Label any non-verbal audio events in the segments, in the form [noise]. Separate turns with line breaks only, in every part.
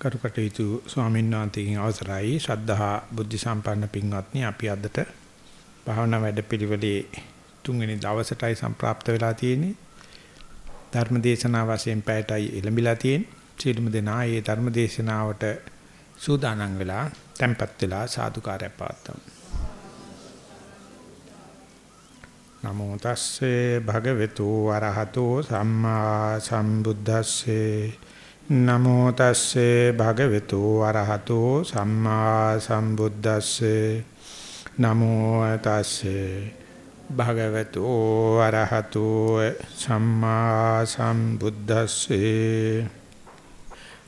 කරුකටයුතු ස්වාමීන් වහන්සේගෙන් අවසරයි. ශ්‍රද්ධහා බුද්ධ සම්පන්න පින්වත්නි අපි අදට භාවනා වැඩපිළිවෙලේ තුන්වෙනි දවසටයි සම්ප්‍රාප්ත වෙලා තියෙන්නේ. ධර්මදේශනා වශයෙන් පැයටයි එළඹිලා තියෙන්නේ. සියලුම දෙනා මේ ධර්මදේශනාවට සූදානම් වෙලා tempත් වෙලා සාදුකාරය පාත්තමු නමෝ තස්සේ භගවතු වරහතෝ සම්මා සම්බුද්දස්සේ නමෝ තස්සේ භගවතු වරහතෝ සම්මා සම්බුද්දස්සේ. නමෝ තස්සේ භගවතු වරහතෝ සම්මා සම්බුද්දස්සේ.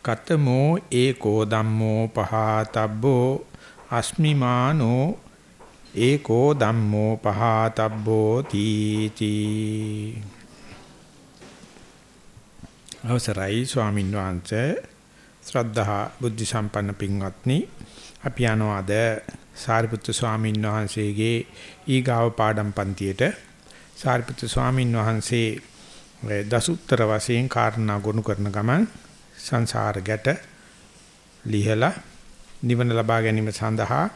කතමෝ ඒකෝ ධම්මෝ පහතබ්බෝ. අස්මිමානෝ ඒකෝ ධම්මෝ පහතබ්බෝ තීති. අවසරයි ස්වාමීන් වහන්සේ. ශ්‍රද්ධා බුද්ධ සම්පන්න පින්වත්නි අපි යනවා අද සාරිපුත්තු ස්වාමීන් වහන්සේගේ ඊගාව පාඩම් පන්තියට. සාරිපුත්තු ස්වාමීන් වහන්සේ දසුත්තර වශයෙන් කාරණා ගොනු කරන ගමන් සංසාර ගැට ලිහලා නිවන ලබා ගැනීම සඳහා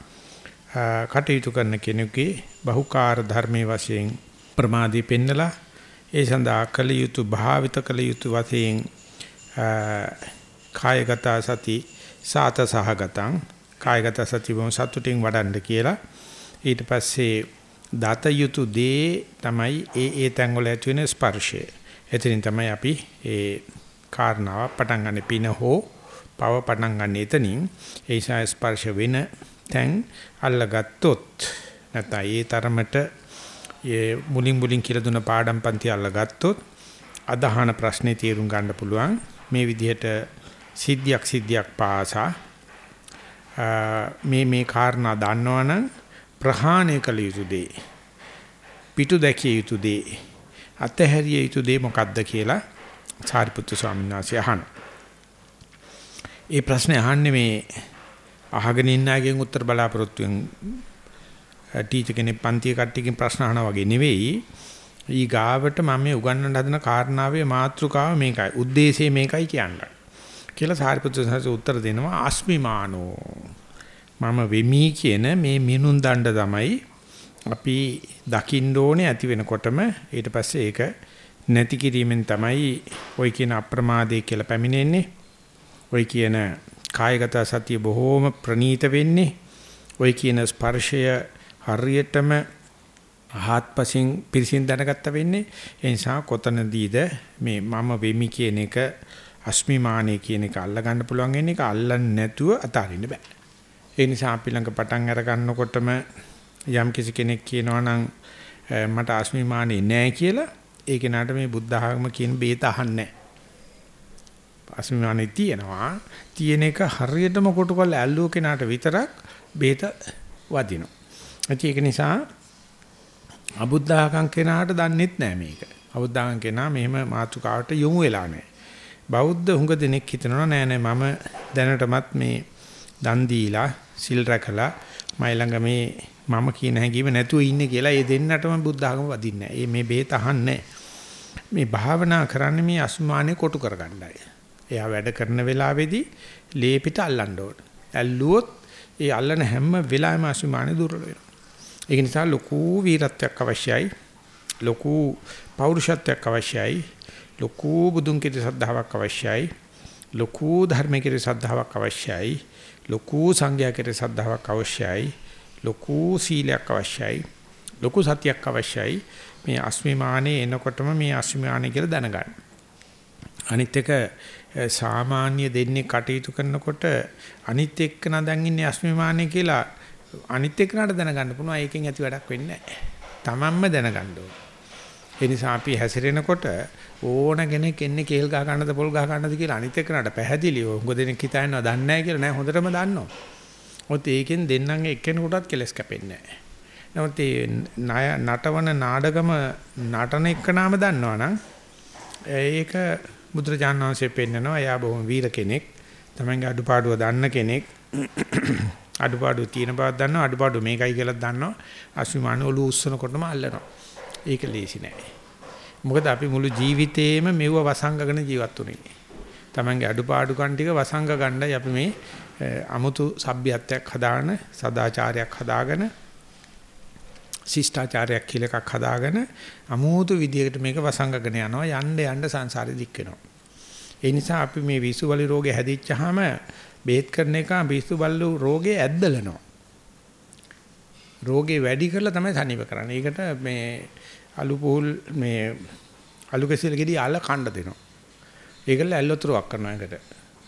කටයුතු කරන කෙනෙකුගේ බහුකාර්ය ධර්මයේ වශයෙන් ප්‍රමාදී පෙන්නලා ඒ සඳහා කළ යුතු භාවිත කළ යුතු වශයෙන් කායගත සති සාත සහගතං. කායගත සති වම සතුටින් වඩන්න කියලා. ඊට පස්සේ දත යුතු දේ තමයි ඒ ඒ තැන් වල ඇති වෙන ස්පර්ශය. එතනින් තමයි අපි ඒ කාරණාව පටන් ගන්න පින හෝ පව පටන් ගන්න එතනින්. ඒ ස්පර්ශ වෙන තැන් අල්ලගත්තොත් නැත්නම් ඒ තරමට ඒ මුලින් මුලින් කියලා දුන්න පාඩම් පන්ති අල්ලගත්තොත් අදහන ප්‍රශ්නේ තීරුම් ගන්න පුළුවන් මේ විදිහට සිද්ධියක් සිද්ධියක් පාසා මේ මේ කාරණා දන්නවනම් ප්‍රහාණය කළ යුතු දේ පිටු දැකිය යුතු දේ අතහැරිය යුතු දේ මොකක්ද කියලා සාරිපුත්තු ස්වාමීන් වහන්සේ අහන. ඒ ප්‍රශ්නේ අහන්නේ මේ අහගෙන ඉන්න අයගෙන් උත්තර බලාපොරොත්තුෙන් ටීචර් කෙනෙක් පන්තිය කට්ටියකින් ප්‍රශ්න අහනවා වගේ නෙවෙයි. ඊ ගාවට මම මේ උගන්වන්න හදන කාරණාවේ මාතෘකාව මේකයි. ಉದ್ದೇಶය මේකයි කියන්නේ. කියලා සාරිපුත්‍ර සාරිපුත්‍ර උත්තර දෙනවා අස්මිමානෝ. මම වෙමි කියන මේ මිනුන් දණ්ඩ තමයි අපි දකින්න ඕනේ ඇති වෙනකොටම ඊට පස්සේ ඒක නැති කිරීමෙන් තමයි ওই කියන අප්‍රමාදය කියලා පැමිණෙන්නේ. ওই කියන කායගත සතිය බොහෝම ප්‍රනීත වෙන්නේ. ওই කියන ස්පර්ශය හරියටම ආත්පසින් පිරිසින් දැනගත්ත වෙන්නේ. ඒ නිසා කොතනදීද මේ මම වෙමි කියන එක අස්මිමානේ කියන එක අල්ල ගන්න පුළුවන් වෙන එක අල්ලන්නේ නැතුව අතාරින්න බෑ. ඒ නිසා අපි ළඟ පටන් අර ගන්නකොටම යම් කිසි කෙනෙක් කියනවා නම් මට අස්මිමානේ නෑ කියලා. ඒ කෙනාට මේ බුද්ධ ආගම කියන බේත අහන්නේ අස්මිමානේ තියෙනවා. තියෙන එක හරියටම කොටු කරලා ඇල්ලුව කෙනාට විතරක් බේත වදිනවා. ඒක නිසා අබුද්ධාගම් කෙනාට දන්නෙත් නෑ මේක. අබුද්ධාගම් කෙනා මෙහෙම මාතුකාවට යොමු වෙලා නෑ. බෞද්ධ හුඟ දෙනෙක් හිතනවා නෑ නෑ මම දැනටමත් මේ දන් දීලා සිල් රැකලා මයි ළඟ මේ මම කියන හැඟීම නැතුව ඉන්නේ කියලා ඒ දෙන්නටම බුද්ධාගම වදින්නේ නෑ. මේ බේත අහන්නේ මේ භාවනා කරන්නේ මේ අස්මානේ කොටු කරගන්නයි. එයා වැඩ කරන වෙලාවේදී ලේ පිට අල්ලන්න ඕන. ඇල්ලුවොත් ඒ අල්ලන හැම වෙලාවෙම අස්මානේ දුර්වල වෙනවා. ඒක නිසා ලොකු වීරත්වයක් අවශ්‍යයි. ලොකු පෞරුෂත්වයක් අවශ්‍යයි. ලොකු බුදුන් කෙරේ ශ්‍රද්ධාවක් අවශ්‍යයි. ලොකු ධර්ම කෙරේ ශ්‍රද්ධාවක් අවශ්‍යයි. ලොකු සංඝයා කෙරේ ශ්‍රද්ධාවක් අවශ්‍යයි. ලොකු සීලයක් අවශ්‍යයි. ලොකු සතියක් අවශ්‍යයි. මේ අස්මිමානේ එනකොටම මේ අස්මිමානේ කියලා දැනගන්න. අනිත් එක සාමාන්‍ය දෙන්නේ කටයුතු කරනකොට අනිත් එක්කන දැන් ඉන්නේ අස්මිමානේ කියලා අනිත් එක්කනට දැනගන්න පුළුවන් ඒකෙන් ඇති වැඩක් වෙන්නේ නැහැ. Tamanම දැනගන්න ඕන. ඒ නිසා අපි හැසිරෙනකොට ඕන කෙනෙක් එන්නේ කේල් ගහ ගන්නද පොල් ගහ ගන්නද කියලා අනිත් එක්කනට පැහැදිලිව උඟ දෙනෙක් හිතනවා දන්නේ නැහැ කියලා නෑ හොඳටම දන්නවා. මොකද ඒකෙන් දෙන්නන්ගේ එක්කෙනෙකුටත් කෙලස් කැපෙන්නේ නැහැ. නමුත් මේ නටවන නාඩගම නටන එක්කනම දන්නවනම් ඒක බුදුරජාණන් වහන්සේ පෙන්නනවා එයා බොහොම වීර කෙනෙක්. තමන්ගේ අඩුපාඩුව දන්න කෙනෙක්. අඩුපාඩු තියෙන බවක් දන්නවා අඩුපාඩු මේකයි කියලා දන්නවා. අස්විමාන ඔලු උස්සනකොටම අල්ලනවා. ඒක ලේසි නෑ. මොකද අපි මුළු ජීවිතේම මෙව වසංගගෙන ජීවත් වුනේ. Tamange අඩුපාඩුකම් ටික වසංග ගණ්ඩයි අපි මේ අමුතු සભ્યත්වයක් හදාගෙන සදාචාරයක් හදාගෙන ශිෂ්ටාචාරයක් කියලා එකක් හදාගෙන අමුතු විදියකට මේක වසංගගෙන යනවා යන්න යන්න සංසාරෙ දික් වෙනවා. ඒ නිසා අපි මේ විසු බලි රෝගේ හැදිච්චාම බේත් කරන එක විසු බලු රෝගේ ඇද්දලනවා. රෝගේ වැඩි කරලා තමයි තනිව කරන්නේ. ඒකට මේ අලු පුහුල් මේ අලු කෙසෙල් ගෙඩි අල කණ්ඩ දෙනවා. ඒකල ඇල්ලතුරක් කරනවා එකට.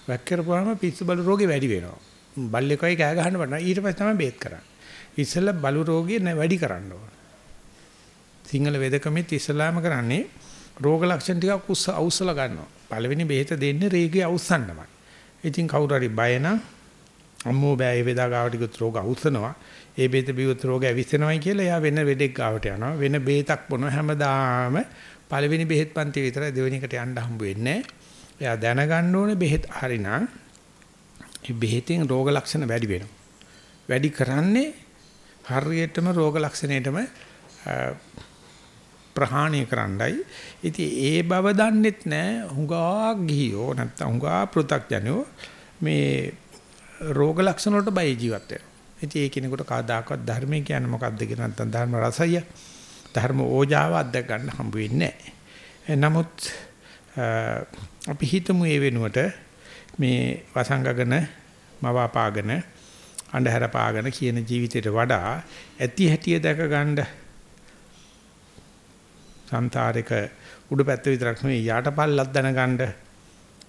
වැක් කරපුවාම පිස්සු බලු රෝගේ වැඩි වෙනවා. බල්ලෙක්වයි කෑ ගහන්න බෑ. ඊට පස්සේ තමයි බේත් කරන්නේ. ඉස්සෙල්ලා බලු රෝගිය වැඩි කරන්න ඕන. සිංහල වේදකමෙත් ඉස්සලාම කරන්නේ රෝග ලක්ෂණ ටිකක් උස්ස අවුස්සලා ගන්නවා. පළවෙනි බෙහෙත දෙන්නේ රේගය අවුස්සන්නමයි. ඉතින් කවුරු හරි බය නම් අම්මෝ බෑ ඒ වේදා ගාවට ගියොත් රෝග අවුස්සනවා. ඒ බෙහෙත බිව්වොත් රෝග ඇවිස්සෙනවයි කියලා එයා වෙන වෙඩෙක් ගාවට යනවා. වෙන බෙහෙතක් බොනවා හැමදාම පළවෙනි බෙහෙත් පන්ති විතරයි දෙවෙනි එකට යන්න හම්බ වෙන්නේ. එයා දැනගන්න ඕනේ බෙහෙත් හරිනම් මේ බෙහෙතෙන් රෝග ලක්ෂණ වැඩි වෙනවා. වැඩි කරන්නේ හරියටම රෝග ලක්ෂණයටම ප්‍රහාණය කරන්නයි. ඉතින් ඒ බව දන්නෙත් නෑ හුඟා ගිහියෝ නැත්තම් හුඟා පෘ탁ජනෝ මේ රෝග ලක්ෂණ වලට බය ජීවත් වෙනවා. ඉතින් ඒ කෙනෙකුට කවදාකවත් ධර්මය කියන්නේ මොකක්ද කියලා නැත්තම් ධර්ම රසය ධර්ම ඕජාව අත්දැක ගන්න හම්බ වෙන්නේ නැහැ. නමුත් අපි හිතමු ඒ වෙනුවට මේ වසංගගන මවාපාගෙන අන්ධහැර පාගෙන කියන ජීවිතයට වඩා ඇති හැටිය දැක ගන්න සංතාරික උඩ පැත්ත විතරක් නෙවෙයි යටපල්ලක් දැනගන්න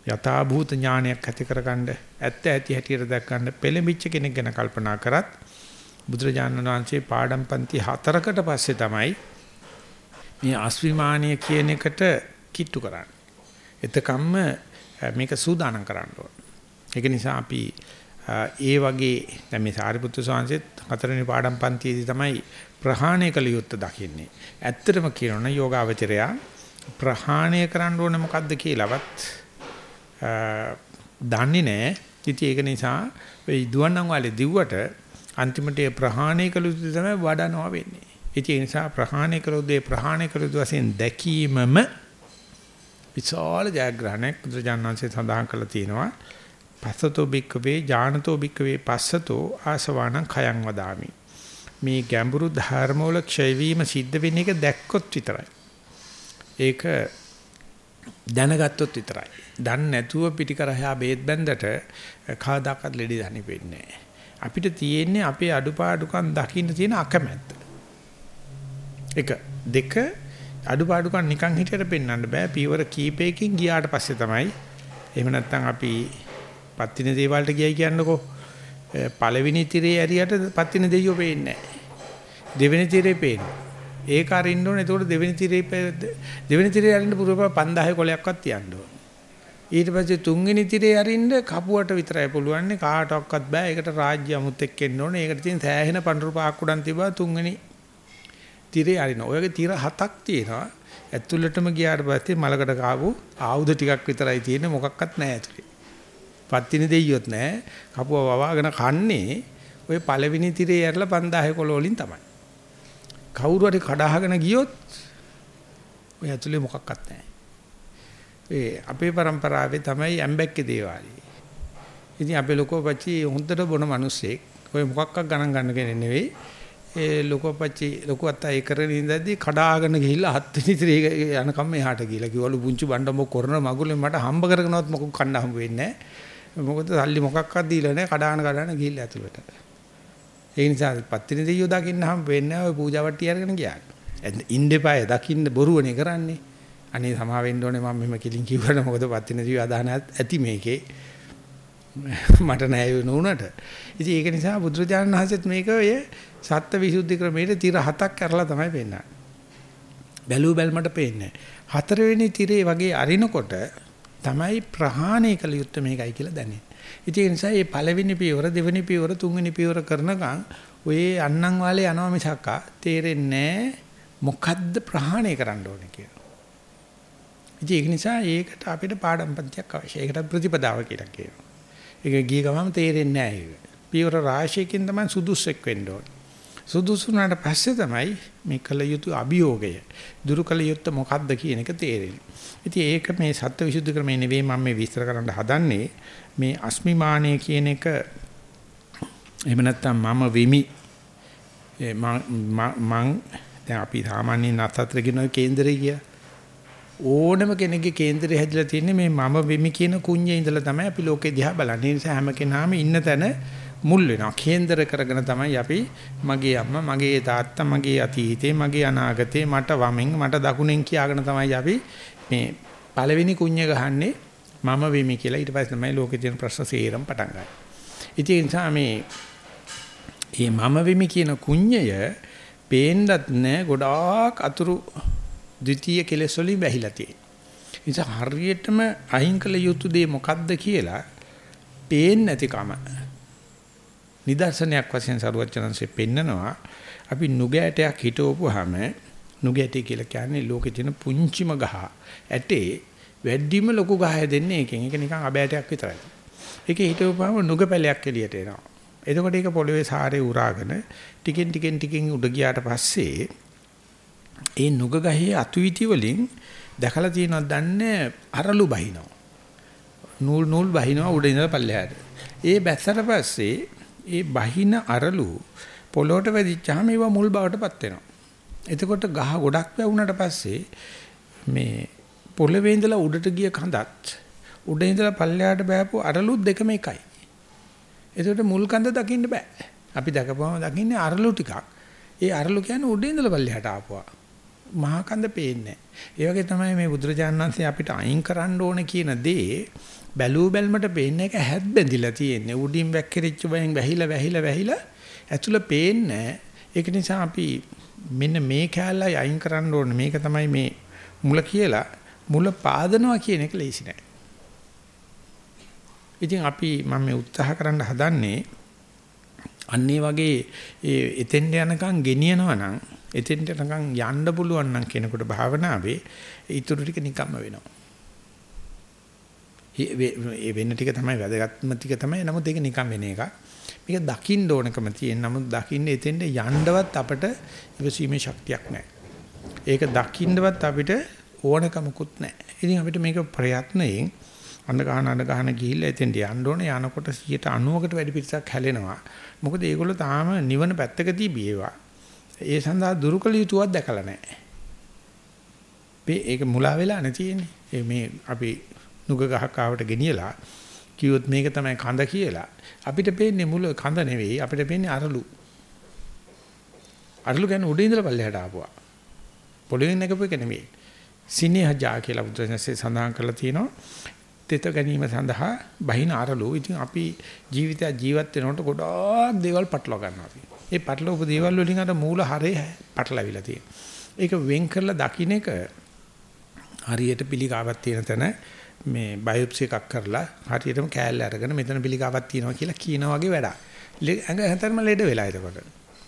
යථා භූත ඥානයක් ඇති කරගන්න ඇත්ත ඇති හැටියට දැක් ගන්න පෙළඹිච්ච කෙනෙක් ගැන කල්පනා කරත් බුදුරජාණන් වහන්සේ පාඩම් පන්ති හතරකට පස්සේ තමයි මේ අස්විමානීය කියන එකට කිට්ටු කරන්නේ. එතකම්ම මේක සූදානම් කරන්න ඕන. ඒක නිසා අපි ඒ වගේ දැන් මේ සාරිපුත්තු සාංශෙත් හතරවෙනි පාඩම් පන්තියේදී තමයි ප්‍රහාණය කළ යුත්තේ දකින්නේ. ඇත්තටම කියනොන යෝගාවචරයා ප්‍රහාණය කරන්න ඕනේ මොකද්ද කියලාවත් දන්නේ නැහැ. ඉතින් ඒක නිසා ඒ දුවන්නම් වාලේ දිව්වට අන්තිමට ඒ ප්‍රහාණය කළ යුතු තමයි වඩනවා වෙන්නේ. ඉතින් ඒ නිසා ප්‍රහාණය කළ දේ ප්‍රහාණය කළ යුතු වශයෙන් දැකීමම විශාල ජයග්‍රහණයක් බුදුජානනාංශය සඳහන් කරලා තියෙනවා. පස්සතෝ බික්කවේ ඥානතෝ බික්කවේ පස්සතෝ ආසවාණං khයං වදාමි. මේ ගැඹුරු ධර්ම වල ක්ෂය වීම සිද්ධ වෙන එක දැක්කොත් විතරයි. ඒක දැනගත්තොත් විතරයි. දන්නේ නැතුව පිටිකරහා බේත් බැන්දට කවදාකවත් ලෙඩි දණි වෙන්නේ නැහැ. අපිට තියෙන්නේ අපේ අඩුපාඩුකම් දකින්න තියෙන අකමැත්ත. එක දෙක අඩුපාඩුකම් නිකන් හිටියට පෙන්වන්න බෑ. පීවර කීපයකින් ගියාට පස්සේ තමයි එහෙම නැත්නම් අපි පත්තින දේවල්ට ගියයි කියන්නකෝ. පළවෙනි තිරේ ඇරියට පත්තින දෙයියෝ පේන්නේ නැහැ. දෙවෙනි තිරේ පේනවා. ඒක අරින්න ඕනේ. එතකොට දෙවෙනි තිරේ දෙවෙනි තිරේ අරින්න පුරප 5000 කොලයක්වත් තියන්න ඕනේ. ඊට පස්සේ තුන්වෙනි තිරේ අරින්න කපුවට විතරයි පුළුවන්. කාටවත් බෑ. ඒකට රාජ්‍ය අමුත්‍යක් එන්න ඕනේ. ඒකට තියෙන සෑහෙන පඳුරු පාක් උඩන් තිබා තුන්වෙනි තිරේ අරින්න. ඔයගේ තිර හතක් තියෙනවා. ඇතුළටම ගියාට පස්සේ මලකට කාපු ආයුධ ටිකක් විතරයි තියෙන්නේ. මොකක්වත් නැහැ ඇතුලේ. පත්තිනි දෙයියොත් නැහැ. කපුව වවාගෙන කන්නේ ඔය පළවෙනි තිරේ ඇරලා 5000 කොළ වලින් තමයි. කවුරු හරි කඩහගෙන ගියොත් ඔය ඇතුලේ මොකක්වත් නැහැ. ඒ අපේ પરම්පරාවේ තමයි ඇම්බැක්කේ දේවාලේ. ඉතින් අපේ ලොකෝ පච්චි හොඳට බොන මිනිස්සෙක්. ඔය මොකක්වත් ගණන් ගන්න කෙනෙක් නෙවෙයි. ඒ ලොකෝ පච්චි ලොකු අත්තා ඒ කරගෙන ඉඳද්දි කඩාගෙන ගිහිල්ලා හත් වෙනි ඉතිරි යනකම් එහාට ගිහිල්ලා කිව්වලු පුංචි බණ්ඩ මොක කරන මගුලෙන් මට හම්බ කරගෙනවත් මොකක් කන්න හම්බ වෙන්නේ නැහැ. මොකද සල්ලි මොකක්වත් දීලා නැහැ කඩාන කඩාන ගිහිල්ලා ඇතුළට. ඒ නිසා පත්තිනි දෙයියෝ දකින්න හම්බ වෙන්නේ නැහැ ඔය පූජා වට්ටිය අරගෙන ගියා. ඉන්දෙපාය දකින්න බොරුවනේ කරන්නේ. අනේ සමා වෙන්න ඕනේ මම මෙහෙම කිලින් කිව්වට මොකද පත්තින ජීව අදහන ඇති මේකේ? මට නෑ නුනට ඉතින් ඒක නිසා බුදුරජාණන් වහන්සේත් මේක ඔය සත්ත්ව විසුද්ධි ක්‍රමයේ තිර හතක් කරලා තමයි පෙන්නන්නේ. බැලු බැලමට පේන්නේ හතරවෙනි තිරේ වගේ අරිනකොට තමයි ප්‍රහාණය කළ යුත්තේ මේකයි කියලා දැනෙන්නේ. ඉතින් ඒ නිසා මේ පළවෙනි පියවර දෙවෙනි පියවර තුන්වෙනි පියවර කරනකම් ඔය අන්නම් වාලේ යනවා මිසක්කා තේරෙන්නේ මොකද්ද ප්‍රහාණය කරන්න ඕනේ කියලා ඉතින් ඒක නිසා ඒකට අපිට පාඩම් පන්තියක් අවශ්‍යයි. ඒකට ප්‍රතිපදාව කියලා කියනවා. ඒක ගිය ගමන් තේරෙන්නේ නැහැ ඒක. පියවර රාශියකින් තමයි සුදුස්සෙක් වෙන්න ඕනේ. සුදුසුනාට පස්සේ තමයි මේ කල යුතු අභියෝගය දුරු කල යුත්තේ මොකක්ද කියන එක තේරෙන්නේ. ඉතින් ඒක මේ සත්‍ය විසුද්ධි ක්‍රමේ නෙවෙයි මම මේ විස්තර කරන්න හදන්නේ මේ අස්මිමානය කියන එක එහෙම නැත්නම් මම වෙමි මං දැන් අපි සාමාන්‍යයෙන් නත්තත්‍ර කියන කේන්දරය කිය ඕනම කෙනෙක්ගේ කේන්දරය හැදිලා තියෙන්නේ මේ මම වෙමි කියන කුඤ්ඤේ ඉඳලා තමයි අපි ලෝකේ දිහා බලන්නේ. ඒ නිසා හැම කෙනාම ඉන්න තැන මුල් වෙනවා. කේන්දර කරගෙන තමයි අපි මගේ අම්මා, මගේ තාත්තා, මගේ අතීතේ, මගේ අනාගතේ, මට වමෙන්, මට දකුණෙන් කියාගෙන තමයි අපි මේ පළවෙනි කුඤ්ඤ ගහන්නේ මම වෙමි කියලා. ඊට පස්සේ තමයි ලෝකේ තියෙන ප්‍රශ්න සේරම පටන් ගන්නේ. ඉතින් ඒ නිසා මේ මේ මම වෙමි කියන කුඤ්ඤය පේන්නත් නෑ ගොඩාක් අතුරු ද්විතීය කෙලෙස් වලින් වැහිලා තියෙනවා. නිසා හරියටම අහිං කළ යුතු දේ මොකද්ද කියලා පේන්නේ නැතිකම. නිදර්ශනයක් වශයෙන් සරුවචනන්සේ පෙන්නනවා අපි නුගෑටයක් හිටවපුවාම නුගෑටි කියලා කියන්නේ ලෝකේ තියෙන පුංචිම ගහ. ඇටේ වැඩිම ලොකු ගහය දෙන්නේ එකෙන්. ඒක නිකන් අබෑටයක් විතරයි. ඒකේ හිටවපුවාම නුග පැලයක් එළියට එනවා. එතකොට ඒක පොළවේ සාරේ උරාගෙන ටිකෙන් ටිකෙන් ටිකෙන් උඩ ගියාට පස්සේ ඒ නුග ගහේ අතුවිති වලින් දැකලා තියෙනවද දන්නේ අරලු බහිනවා. නූල් නූල් බහිනවා උඩ ඉඳලා පල්ලෙහාට. ඒ බැස්සට පස්සේ ඒ බහින අරලු පොළොවට වැදිච්චාම ඒවා මුල් බවටපත් වෙනවා. එතකොට ගහ ගොඩක් වැවුනට පස්සේ මේ පොළවේ ඉඳලා උඩට ගිය කඳත් උඩ ඉඳලා පල්ලෙහාට බෑපු අරලුත් දෙකම එකයි. එතකොට මුල් කඳ දකින්න බෑ. අපි දැකපුවම දකින්නේ අරලු ටිකක්. ඒ අරලු කියන්නේ උඩ ඉඳලා පල්ලෙහාට ආපුවා. මහා කඳ පේන්නේ ඒ වගේ තමයි මේ බුදුරජාණන් වහන්සේ අපිට අයින් කරන්න ඕන කියන දේ බැලූ බැල්මට පේන්නේ එක හැත් බැඳිලා තියෙන්නේ උඩින් වැක්කිරිච්ච බයෙන් වැහිලා වැහිලා වැහිලා ඇතුළ පේන්නේ ඒක නිසා අපි මෙන්න මේ කැලලයි අයින් කරන්න ඕන මේක තමයි මේ මුල කියලා මුල පාදනවා කියන එක ලේසි නෑ ඉතින් අපි මම මේ උත්සාහ කරන්න හදන්නේ අන්නේ වගේ ඒ එතෙන්ට යනකම් ගෙනියනවා නම් එතෙන්ට නිකන් යන්න පුළුවන් නම් කෙනෙකුට භාවනාවේ ඊටු ටික නිකම්ම වෙනවා. ඒ වෙන්න ටික තමයි වැදගත්ම ටික තමයි. නමුත් ඒක නිකම් වෙන එකක්. මේක දකින්න ඕනකම තියෙන. නමුත් දකින්න එතෙන්ට යන්නවත් අපට ඉවසීමේ ශක්තියක් නැහැ. ඒක දකින්නවත් අපිට ඕනකමකුත් නැහැ. ඉතින් අපිට මේක ප්‍රයත්නයෙන් අඬ ගහන අඬ ගහන ගිහිල්ලා එතෙන්ට යන්න ඕනේ. යනකොට 90කට වැඩි පිටසක් හැලෙනවා. මොකද ඒගොල්ලෝ තාම නිවන පැත්තකදී බියේවා. ඒ සඳහා දුරුකල යුතුවක් දැකලා නැහැ. ඒක මුලා වෙලා නැතිනේ. ඒ මේ අපි නුග ගහක් ආවට ගෙනියලා කිව්වොත් මේක තමයි කඳ කියලා. අපිට පේන්නේ මුල කඳ නෙවෙයි අපිට පේන්නේ අරලු. අරලු කියන්නේ උඩින් ඉඳලා පල්ලෙහාට ආපුවා. පොළොවෙන් නැගපු එක නෙවෙයි. සිනේහජා කියලා බුදුසසුනේ සඳහන් කරලා තියෙනවා. තෙත ගැනීම සඳහා බහින අරලු. ඉතින් අපි ජීවිතය ජීවත් වෙනකොට ගොඩාක් දේවල් පටලවා ගන්නවා අපි. ඒ පටලවපු දේවල් වලින් අර මූල හරේ පටලවිලා තියෙනවා. ඒක වෙන් කරලා දකින්න එක හරියට පිළිකාවක් තියෙන තැන මේ බයොප්සි එකක් කරලා හරියටම කෑල්ල අරගෙන මෙතන පිළිකාවක් තියෙනවා කියලා කියනා වගේ වැඩක්. ඇඟ හැතරම ලෙඩ වෙලා එතකොට.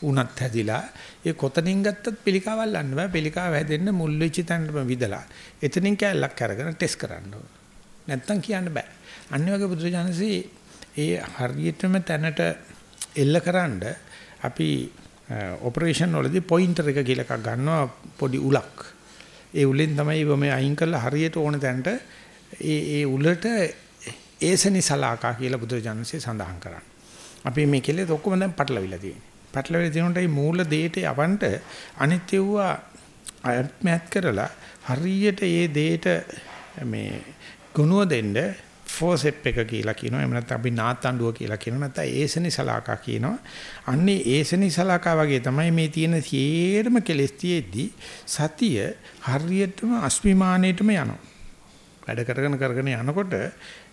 උණත් හැදිලා ඒ කොතනින් ගත්තත් පිළිකාවක් ලන්න බෑ. පිළිකාව හැදෙන්න මුල් වෙච්ච තැනටම විදලා. එතනින් කෑල්ලක් අරගෙන ටෙස්ට් කරන්න ඕන. නැත්තම් කියන්න බෑ. අනිත් වගේ බුදුරජාණන්සේ ඒ හරියටම තැනට එල්ලකරනද අපි ඔපරේෂන් වලදී පොයින්ටර් එක කියලා එකක් ගන්නවා පොඩි උලක්. ඒ උලෙන් තමයි මේ අයින් කරලා හරියට ඕන තැනට ඒ ඒ උලට ඒසනි සලාකා කියලා බුදුරජාණන්සේ සඳහන් කරන්නේ. අපි මේ කෙලෙත් ඔක්කොම දැන් පටලවිලා තියෙන්නේ. පටලවිලා තියෙනකොට මේ මූල දෙයට යවන්න අනිත් ඒවා අයත්මත් කරලා හරියට ඒ දෙයට මේ ගුණුව දෙන්න ෆෝසෙප් එක කියලා කියනවා. එහෙම නැත්නම් අපි නාත්තඬුව කියලා කියනවා. නැත්නම් ඒසනි සලාකා කියනවා. අන්නේ ඒසනි සලාකා වගේ තමයි මේ තියෙන සියරම කෙලස් තියෙද්දි සතිය හරියටම අස්මිමානයටම යනවා. වැඩ කරගෙන කරගෙන යනකොට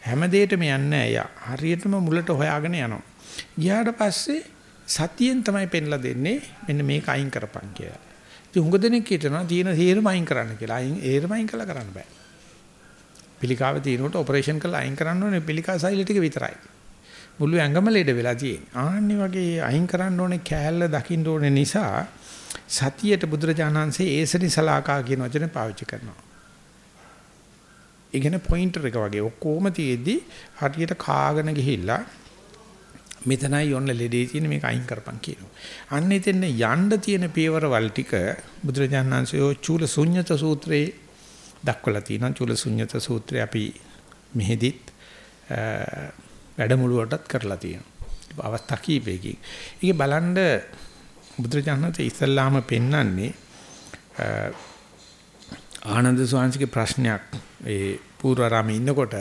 හැම දෙයකම යන්නේ නැහැ. හරියටම මුලට හොයාගෙන යනවා. ගියාට පස්සේ සතියෙන් තමයි පෙන්ලා දෙන්නේ මෙන්න මේක අයින් කරපන් කියලා. ඉතින් හුඟ දෙනෙක් හිතනවා තියෙන සියරම අයින් කරන්න කියලා. අයින් ඒරම අයින් කළා කරන්න බෑ. පිළිකාව තියෙනකොට ඔපරේෂන් කරලා අයින් කරන්න ඕනේ පිළිකා සෛල ටික විතරයි. මුළු ඇඟම ලෙඩ වෙලා තියෙන්නේ. ආන්නේ වගේ අයින් කරන්න ඕනේ කෑල්ල දකින්න ඕනේ නිසා සතියට බුදුරජාණන්සේ ඒසනි සලාකා කියන වචනේ පාවිච්චි කරනවා. ඉගෙන පොයින්ටර් එක වගේ ඔක්කොම තියේදී හරියට කාගෙන ගිහිල්ලා මෙතනයි ඔන්න ලෙඩේ තියෙන මේක අයින් කරපන් කියනවා. අන්න එතෙන් යන්න තියෙන පියවරවල් ටික බුදුරජාණන් වහන්සේ චූල ශුන්්‍යත සූත්‍රයේ දක්වලා තියෙනවා. චූල ශුන්්‍යත සූත්‍රය අපි මෙහෙදිත් වැඩමුළුවටත් කරලා තියෙනවා. අවස්ථා කීපයකින්. ඒක බලන්න බුදුරජාණන් වහන්සේ ඉස්සල්ලාම පෙන්වන්නේ ආනන්ද ස්වාමීන්ගේ ප්‍රශ්නයක් ඒ පූර්වාරාමේ ඉන්නකොට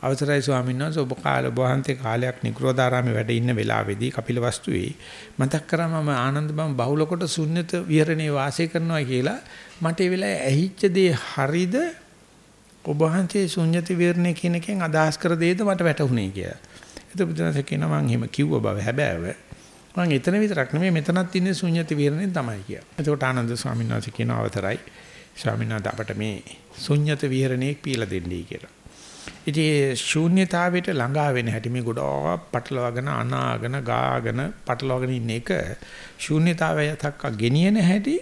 අවසරයි ස්වාමීන් වහන්සේ ඔබ කාල වහන්සේ කාලයක් නිකරෝධාරාමේ වැඩ ඉන්න වෙලාවේදී කපිලවස්තුවේ මතක් කරා මම ආනන්ද බම් බහුල කොට ශුන්්‍යත විහරණේ වාසය කරනවා කියලා මට ඒ වෙලාවේ ඇහිච්ච දේ හරිද ඔබ වහන්සේ ශුන්්‍යත විහරණේ කියන එකෙන් අදහස් කර දෙයද මට වැටහුනේ කියලා. ඒක බුදුන්සේ කියනවා මම එහෙම කිව්ව බව හැබෑව මම එතන විතරක් නෙමෙයි මෙතනත් ඉන්නේ ශුන්්‍යත විහරණේ තමයි කියලා. එතකොට ආනන්ද ස්වාමීන් වහන්සේ කියන අවතරයි ස්වාමීන් වහන්සේ අපට මේ ශුන්්‍යත විහරණේ පීලා දෙන්නයි කියලා. ඉතින් ශූන්‍යතාවයට ළඟා වෙන හැටි මේ ගොඩක් පටලවාගෙන අනාගෙන ගාගෙන පටලවාගෙන ඉන්න එක ශූන්‍යතාවය තක්ක ගෙනියන හැටි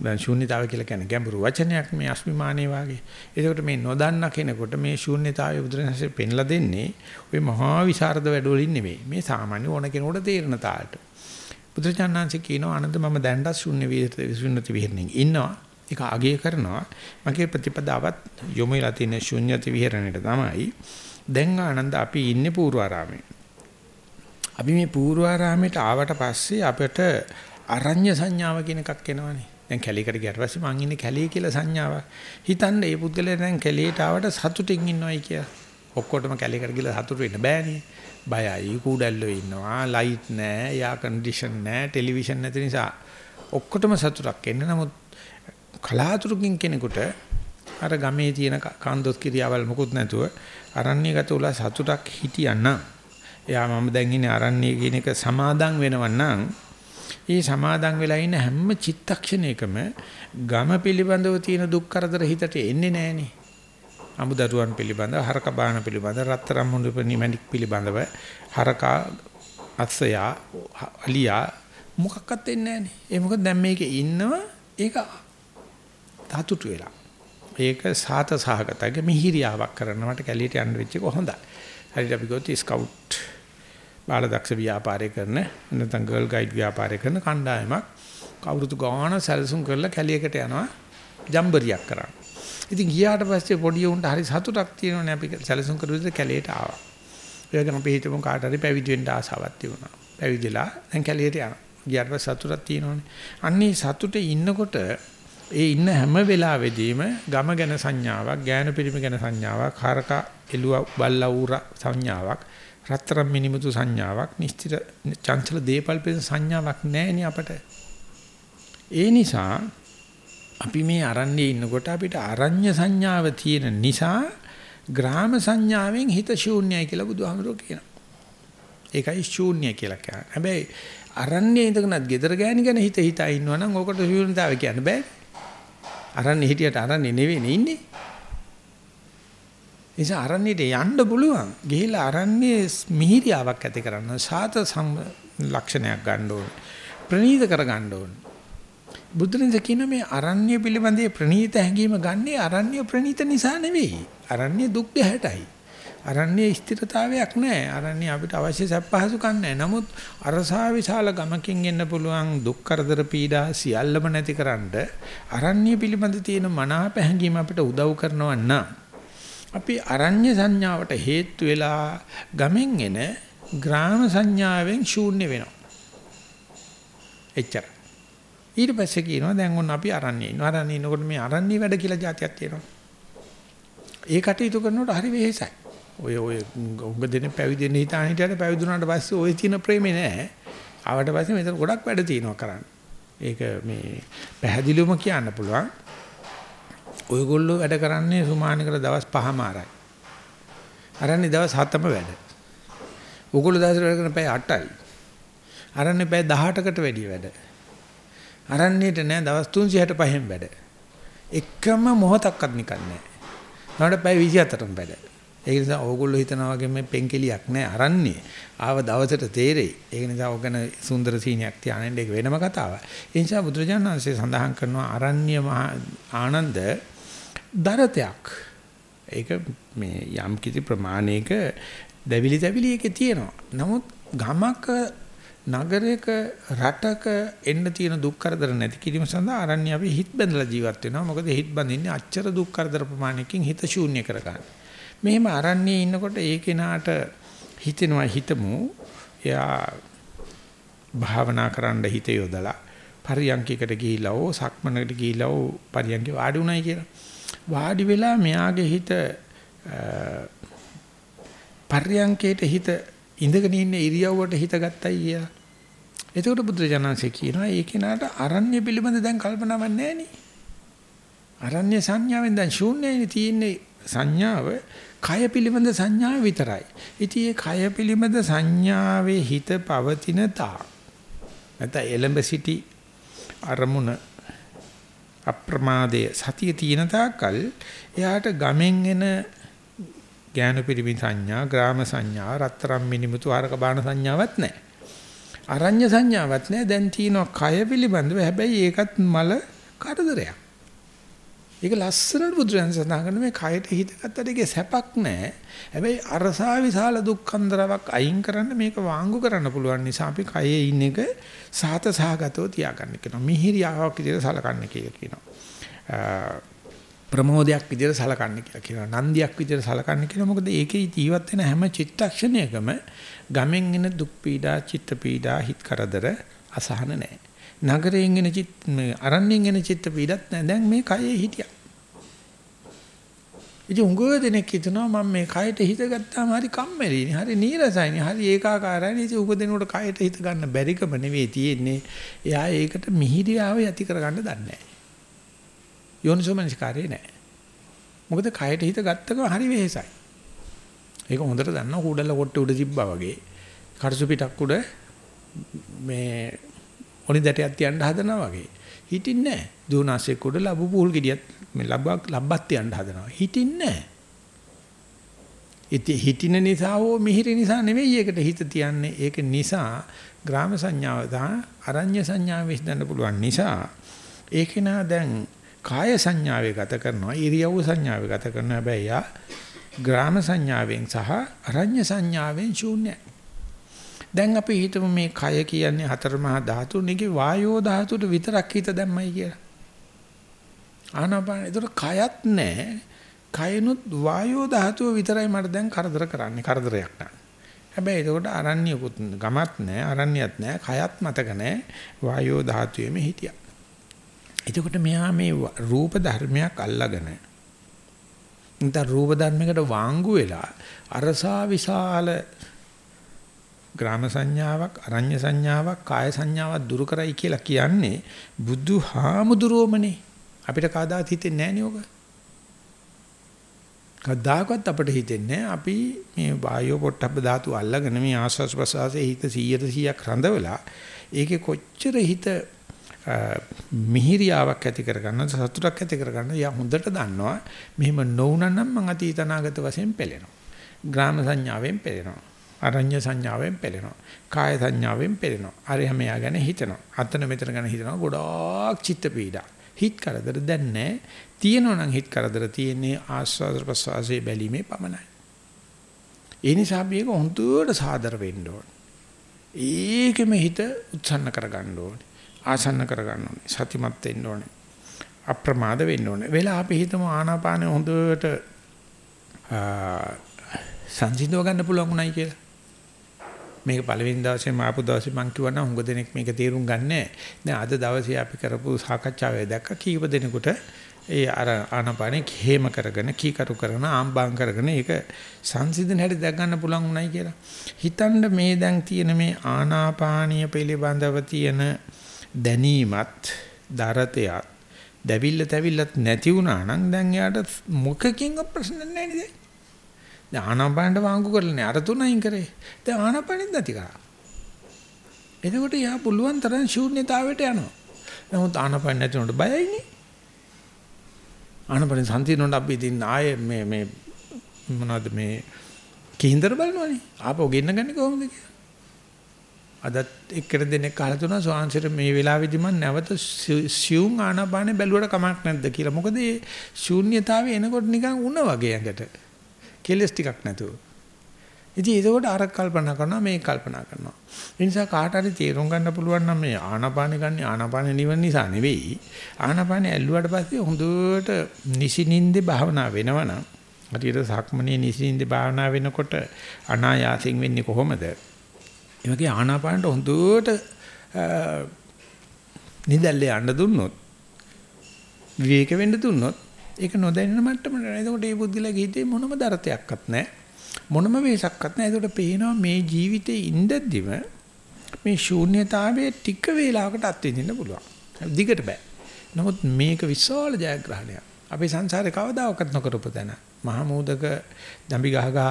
දැන් ශූන්‍යතාවය කියලා කියන්නේ ගැඹුරු වචනයක් මේ අස්මිමානේ වාගේ. ඒකට මේ නොදන්න කෙනෙකුට මේ ශූන්‍යතාවය බුදුරජාණන්සේ පෙන්ලා දෙන්නේ ওই මහා විශාරද වැඩවලින් නෙමෙයි. මේ සාමාන්‍ය ඕන කෙනෙකුට තේරෙන තාලට. බුදුරජාණන්සේ කියනවා අනන්ත මම දැන්ඩස් ශූන්‍ය විහරණේ විහරණේ ඉන්නවා. ඒක අගය කරනවා. මගේ ප්‍රතිපදාවත් යොමු වෙලා තියෙන ශුන්‍යති විහරණයට තමයි. දැන් ආනන්ද අපි ඉන්නේ පූර්වාරාමේ. අපි මේ පූර්වාරාමයට ආවට පස්සේ අපිට අරඤ්‍ය සංඥාව කියන එකක් එනවනේ. දැන් කැලේකට ගියාට පස්සේ මං ඉන්නේ කැලේ කියලා සංඥාවක්. හිතන්න මේ පුද්ගලයා දැන් කැලේට ආවට සතුටින් ඉන්නවයි කියලා. ඔක්කොටම කැලේකට ගිහලා සතුටු වෙන්න බෑනේ. බයයි කූඩැල්ලෝ ඉන්නවා, ලයිට් නැහැ, එයා කන්ඩිෂන් නැහැ, ටෙලිවිෂන් නැති නිසා ඔක්කොටම සතුටක් එන්න. නමුත් කලාතුරකින් කෙනෙකුට අර ගමේ තියෙන කාන්දොස් කිරියාවල් මොකුත් නැතුව අරණ්‍යගත උලා සතුටක් හිටියනම් එයා මම දැන් ඉන්නේ අරණ්‍ය කියන එක සමාදන් වෙනවනම් ඒ සමාදන් වෙලා ඉන්න හැම චිත්තක්ෂණයකම ගම පිළිබඳව තියෙන දුක් කරදර හිතට එන්නේ නැහනේ. අමුදරුවන් පිළිබඳව හරක බාන පිළිබඳව රත්තරන් මුඳු නිමැණික් පිළිබඳව හරකා අස්සයා අලියා මොකක්වත් එන්නේ නැහනේ. ඒ මොකද දැන් මේකේ ඉන්නවා ඒක සතුටු වෙලා. ඒක සාත සහගතගේ මිහිරියාවක් කරන්න මට කැලියට යන්න වෙච්ච එක හොඳයි. හරියට අපි ගොත් ස්කවුට් බාලදක්ෂ ව්‍යාපාරය කරන නැත්නම් ගර්ල් ගයිඩ් ව්‍යාපාරය කරන කණ්ඩායමක් කවුරුතු ගාන සැලසුම් කරලා කැලියකට යනවා ජම්බරියක් කරන්න. ඉතින් ගියාට පස්සේ පොඩි උන්ට හරි සතුටක් තියෙනවනේ අපි සැලසුම් කරු විදිහට කැලියට ආවා. ඒ වගේම අපි හිතමු කාට හරි පැවිදි වෙන්න ආසාවක් තිබුණා. පැවිදිලා දැන් කැලියට යනවා. ගියාට පස්සේ සතුටක් තියෙනවනේ. අන්නේ සතුටේ ඉන්නකොට ඒ ඉන්න හැම වෙලාවෙදීම ගම ගැන සංඥාවක්, ගෑනු පිරිමි ගැන සංඥාවක්, හරක එළුව බල්ලා ඌර සංඥාවක්, රත්තරන් මිනිමුතු සංඥාවක්, නිශ්චිත චංචල දීපල් පිළිස සංඥාවක් නැහැ අපට. ඒ නිසා අපි මේ අරන්නේ ඉන්නකොට අපිට අරඤ්‍ය සංඥාව තියෙන නිසා ග්‍රාම සංඥාවෙන් හිත ශූන්‍යයි කියලා බුදුහාමුදුරුවෝ කියනවා. ඒකයි ශූන්‍ය කියලා කියන්නේ. හැබැයි අරන්නේ ඉඳගෙනත් gedara ගෑණි ගැන හිත හිතා ඉන්නවනම් ඕකට ශූන්‍යතාවය කියන්න බෑ. අරන්නේ හිටියට අරන්නේ නෙවෙයි ඉන්නේ. නිසා අරන්නේට යන්න පුළුවන්. ගිහිල්ලා අරන්නේ මිහිරියාවක් ඇති කරන්න සාත ලක්ෂණයක් ගන්න ඕනේ. ප්‍රනීත කර ගන්න ඕනේ. බුදුරජාණන් කියන මේ අරණ්‍ය පිළිබඳේ ප්‍රනීත හැඟීම ගන්නේ අරණ්‍ය ප්‍රනීත නිසා නෙවෙයි. අරණ්‍ය දුක් ගැහැටයි. අරණ්‍ය ස්ථිරතාවයක් නැහැ. අරණ්‍ය අපිට අවශ්‍ය සැප පහසුකම් නැහැ. නමුත් අරසා විශාල ගමකින් එන්න පුළුවන් දුක් කරදර පීඩා සියල්ලම නැතිකරන්න අරණ්‍ය පිළිබඳ තියෙන මනාප හැඟීම අපිට උදව් කරනවා නම් අපි අරණ්‍ය සංඥාවට හේතු වෙලා ගමෙන් එන ග්‍රාම සංඥාවෙන් ශූන්‍ය වෙනවා. එච්චර. ඊට පස්සේ කියනවා දැන් ඔන්න අපි අරන්නේ ඉන්නවා. අරන්නේ ඉන්නකොට මේ අරන්නේ වැඩ කියලා જાතියක් තියෙනවා. ඒ කටයුතු කරනකොට හරි වෙහෙසයි. ඔය ඔය උඟ දෙන පැවිදෙන්න හිතාන හිටියට පැවිදුණාට පස්සේ ওই තියෙන ප්‍රේමේ නැහැ. ආවට පස්සේ මෙතන ගොඩක් වැඩ තියෙනවා කරන්න. ඒක මේ පැහැදිලිවම කියන්න පුළුවන්. ඔයගොල්ලෝ වැඩ කරන්නේ සුමානකර දවස් 5මාරයි. අරන්නේ දවස් 7ම වැඩ. ඔයගොල්ලෝ දවස් වැඩ කරන පැය 8යි. අරන්නේ පැය 18කට වැඩි වැඩ. අරන්නේට නෑ දවස් 365න් වැඩ. එකම මොහොතක්වත් නිකන් නෑ. නඩ පැය 24න් වැඩ. ඒ නිසා ඕගොල්ලෝ හිතනවා වගේ මේ පෙන්කෙලියක් නෑ අරන්නේ. ආව දවසට තේරෙයි. ඒක නිසා ඔගන සුන්දර සීනියක් තියාගෙන ඒක වෙනම කතාවක්. ඒ නිසා බුදුරජාණන් වහන්සේ සඳහන් කරනවා අරණ්‍ය ආනන්ද දරතයක්. ඒක මේ යම් කිසි ප්‍රමාණයක දැවිලි දැවිලි එකේ තියෙනවා. නමුත් ගමක නගරයක රටක එන්න තියෙන දුක් කරදර නැති කිරීම සඳහා අරන්නේ අපි හිත බැඳලා ජීවත් වෙනවා. මොකද හිත බඳින්නේ අච්චර දුක් කරදර ප්‍රමාණයකින් හිත ශූන්‍ය කරගන්න. මෙහෙම අරන්නේ ඉන්නකොට ඒ කෙනාට හිතෙනවා හිතමු එයා භාවනා කරන්න හිත යොදලා පරියන්කයකට ගිහිලා ඕ සක්මනකට ගිහිලා ඕ පරියන්කේ වාඩි උනායි කියලා. වාඩි වෙලා මෙයාගේ හිත පරියන්කේට හිත ඉඳගෙන ඉන්න ඉරියව්වට හිත ගත්තයි කියලා. එතකොට බුදුරජාණන්සේ කියනවා ඒ කෙනාට අරණ්‍ය පිළිබඳ දැන් කල්පනාවක් නැහැ නේ. අරණ්‍ය සංඥාවෙන් දැන් ශූන්‍යයි තියෙන්නේ සංඥාව කය පිළිබඳ සංඥාව විතරයි. ඉතින් මේ කය පිළිබඳ සංඥාවේ හිත පවතින තා. නැත්නම් එලඹ සිටි අරමුණ අප්‍රමාදයේ සතිය තියෙන තාක්කල් එයාට ගමෙන් එන ඥාන පිරිමි සංඥා, ග්‍රාම සංඥා, රත්තරම් මිනිමුතු ආරක බාන සංඥාවක් නැහැ. අරඤ්‍ය සංඥාවක් නැහැ. දැන් තියෙනවා කය පිළිබඳව. හැබැයි ඒකත් මල කරදරයක්. ඒක ලස්සනට බුදුරජාණන් සඳහන් කරන මේ කයට හිත ගත්තට ඒකේ සැපක් නැහැ. හැබැයි අරසා විශාල දුක්ඛන්දරාවක් අයින් කරන්න මේක වාංගු කරන්න පුළුවන් නිසා අපි කයේ ඉන්න එක සාත සහගතව තියාගන්න කියනවා. මිහිරියාවක් විදිහට සලකන්න කියලා කියනවා. ප්‍රමෝදයක් විදිහට සලකන්න කියලා කියනවා. නන්දියක් විදිහට සලකන්න කියනවා. මොකද ඒකේ ජීවත් වෙන හැම චිත්තක්ෂණයකම ගමෙන් එන දුක් පීඩා, චිත්ත පීඩා, හිත කරදර අසහන නැහැ. නගරයෙන් එන චිත් අරණ්‍යයෙන් එන චිත්ත පීඩත් නැහැ. දැන් මේ කයේ හිටියා. ඉතින් උංගව දෙනෙක් හිතනවා මම මේ කයට හිත ගත්තාම හරි කම්මැලිනේ හරි නීරසයිනේ හරි ඒකාකාරයිනේ ඉතින් උංග දෙනකොට කයට හිත ගන්න බැරිකම නෙවෙයි තියෙන්නේ එයා ඒකට මිහිරියාව යති කරගන්න දන්නේ නැහැ යෝනිසෝමනසිකාරේ නැහැ. මොකද කයට හිත ගත්තකම හරි වෙහෙසයි. ඒක හොඳට දන්නවා කුඩල කොට උඩ තිබ්බා වගේ. කර්සු පිටක් උඩ මේ ඔනි දැටයක් තියන්න හදනවා වගේ. හිටින්නේ නැහැ. දුවනාසෙක් උඩ ලැබු පූල් ගෙඩියක් මේ ලබ්බක් ලබ්බත් තියන්න හදනවා. හිටින්නේ නැහැ. ඉතින් හිටින නිසා හෝ මිහිරි නිසා නෙවෙයි ඒකට හිත තියන්නේ. ඒක නිසා ග්‍රාම සංඥාව දා අරඤ්‍ය සංඥාව විශ්දන්න පුළුවන් නිසා ඒක නා දැන් කාය සංඥාවේ ගත කරනවා ඉරියව් සංඥාවේ ගත කරනවා හැබැයි යා ග්‍රාම සංඥාවෙන් සහ අරඤ්‍ය සංඥාවෙන් ශූන්‍යයි දැන් අපි හිතමු මේ කය කියන්නේ හතර මහා ධාතුන්ගේ වායෝ ධාතුවට විතරක් හිත දැම්මයි කියලා. ආනාපාන. ඒතර කයත් නැහැ. කයනුත් වායෝ ධාතුව විතරයි මට දැන් කරදර කරන්නේ කරදරයක් නෑ හැබැයි ඒකට අරණ්‍යකුත් ගමත් නැහැ අරණ්‍යත් නැහැ කයත් මතක නැහැ වායෝ ධාතුවේම හිටියා. එතකොට මෙහා මේ රූප ධර්මයක් අල්ලාගෙන නැත්නම් රූප ධර්මයකට වාංගු වෙලා අරසා විශාල ග්‍රාම සංඥාවක් අරඤ්‍ය සංඥාවක් කාය සංඥාවක් දුරු කරයි කියලා කියන්නේ බුදුහාමුදුරුවමනේ අපිට කවදාත් හිතෙන්නේ නැහැ නේ ඔක කවදාකවත් අපිට හිතෙන්නේ අපි මේ වායෝ පොට්ටබ්බ ධාතු අල්ලගෙන මේ ආස්වාස් ප්‍රසආසයේ හිත 100ට 100ක් රඳවලා ඒකේ කොච්චර හිත මිහිරියාවක් ඇති කරගන්න සතුටක් ඇති කරගන්න යා හොඳට දන්නවා. මෙහෙම නොවුනනම් මං අතීත අනාගත වශයෙන් පෙළෙනවා. ග්‍රාම සංඥාවෙන් පෙළෙනවා. අරඤ්‍ය සංඥාවෙන් පෙළෙනවා. කාය සංඥාවෙන් පෙළෙනවා. අර හැම යා ගැන හිතනවා. අතන මෙතන ගැන හිතනවා. ගොඩාක් චිත්ත පීඩා. හිත කරදර දැන් නැහැ තියෙනවා නම් හිත කරදර තියෙන්නේ ආස්වාද ප්‍රසවාසයේ බැලීමේ පමණයි. ඒ නිසා මේක හොඳට සාදර වෙන්න ඕනේ. ඒකෙම හිත උත්සන්න කරගන්න ඕනේ. ආසන්න කරගන්න ඕනේ. සතිමත් වෙන්න ඕනේ. අප්‍රමාද වෙන්න ඕනේ. වෙලා අපි හිතමු ආනාපානෙ හොඳට සංසිඳව ගන්න පුළුවන් උනායි කියලා. මේක පළවෙනි දවසේ මාපු දවසේ මං කිව්වා නම් හුඟ දෙනෙක් මේක තේරුම් ගන්නෑ. දැන් අද දවසේ අපි කරපු සාකච්ඡාවේ දැක්ක කීප දෙනෙකුට ඒ අර ආනාපානෙ හේම කරගෙන කීකරු කරන ආම්බාම් කරගෙන ඒක සංසිඳන හැටි දැක් ගන්න පුළුවන් උනායි කියලා. හිතන්න මේ දැන් තියෙන මේ ආනාපානීය පිළිබඳව තියෙන දැනීමත් දරතයත් දැවිල්ල තැවිල්ලත් නැති වුණා නම් දැන් යාට මොකකින් ප්‍රශ්න නැහැ නේද? දැන් ආනාපානට වාංගු කරලා නේ අර තුනයින් කරේ. දැන් ආනාපානෙත් නැති කරා. එතකොට යා පුළුවන් තරම් ශූන්‍යතාවයට යනවා. නමුත් ආනාපාන නැති උනට බයයිනේ. ආනාපාන සම්තිනොත් අපි ඉතින් ආයේ මේ මේ මොනවද මේ කිහින්දර බලනවනේ. ආපහු ගෙන්න ගන්නේ කොහොමද කියලා. අදත් එක්කෙන දෙනෙක් අහලා තුනා ස්වාංශයට මේ වෙලාවේදී මම නැවත සියුම් ආනාපානෙ බැලුවට කමක් නැද්ද කියලා. මොකද මේ ශූන්‍යතාවය එනකොට නිකන් උණ වගේ ඇඟට. කෙලස් ටිකක් නැතුව. ඉතින් ඒකෝට අර කල්පනා කරනවා මේක කල්පනා කරනවා. ඒ නිසා කාට හරි තේරුම් ගන්න පුළුවන් නම් මේ ආනාපානෙ ගන්න ආනාපානෙ නිවන නිසා නෙවෙයි. ආනාපානෙ ඇල්ලුවාට පස්සේ හොඳට නිසිනින්දේ භාවනා වෙනවනම් හරියට සක්මනේ නිසින්දේ භාවනා වෙනකොට අනායාසයෙන් වෙන්නේ කොහොමද? ඒ වගේ ආනාපානට හොඳට නිදැල්ලේ යන්න දුන්නොත් විවේක වෙන්න දුන්නොත් ඒක නොදැනෙන මට්ටමට නේද? එතකොට මේ බුද්ධිලා හිතේ මොනම දරතයක්වත් නැහැ. මොනම වෙසක්වත් නැහැ. ඒකට පේනවා මේ ජීවිතේ ඉඳද්දිම මේ ශූන්‍යතාවයේ ටික වේලාවකට අත්විඳින්න පුළුවන්. දිගට බෑ. නමුත් මේක විශාල ජයග්‍රහණයක්. අපි සංසාරේ කවදාකවත් නොකරපු තැන. මහා මූදක දම්බි ගහ ගහ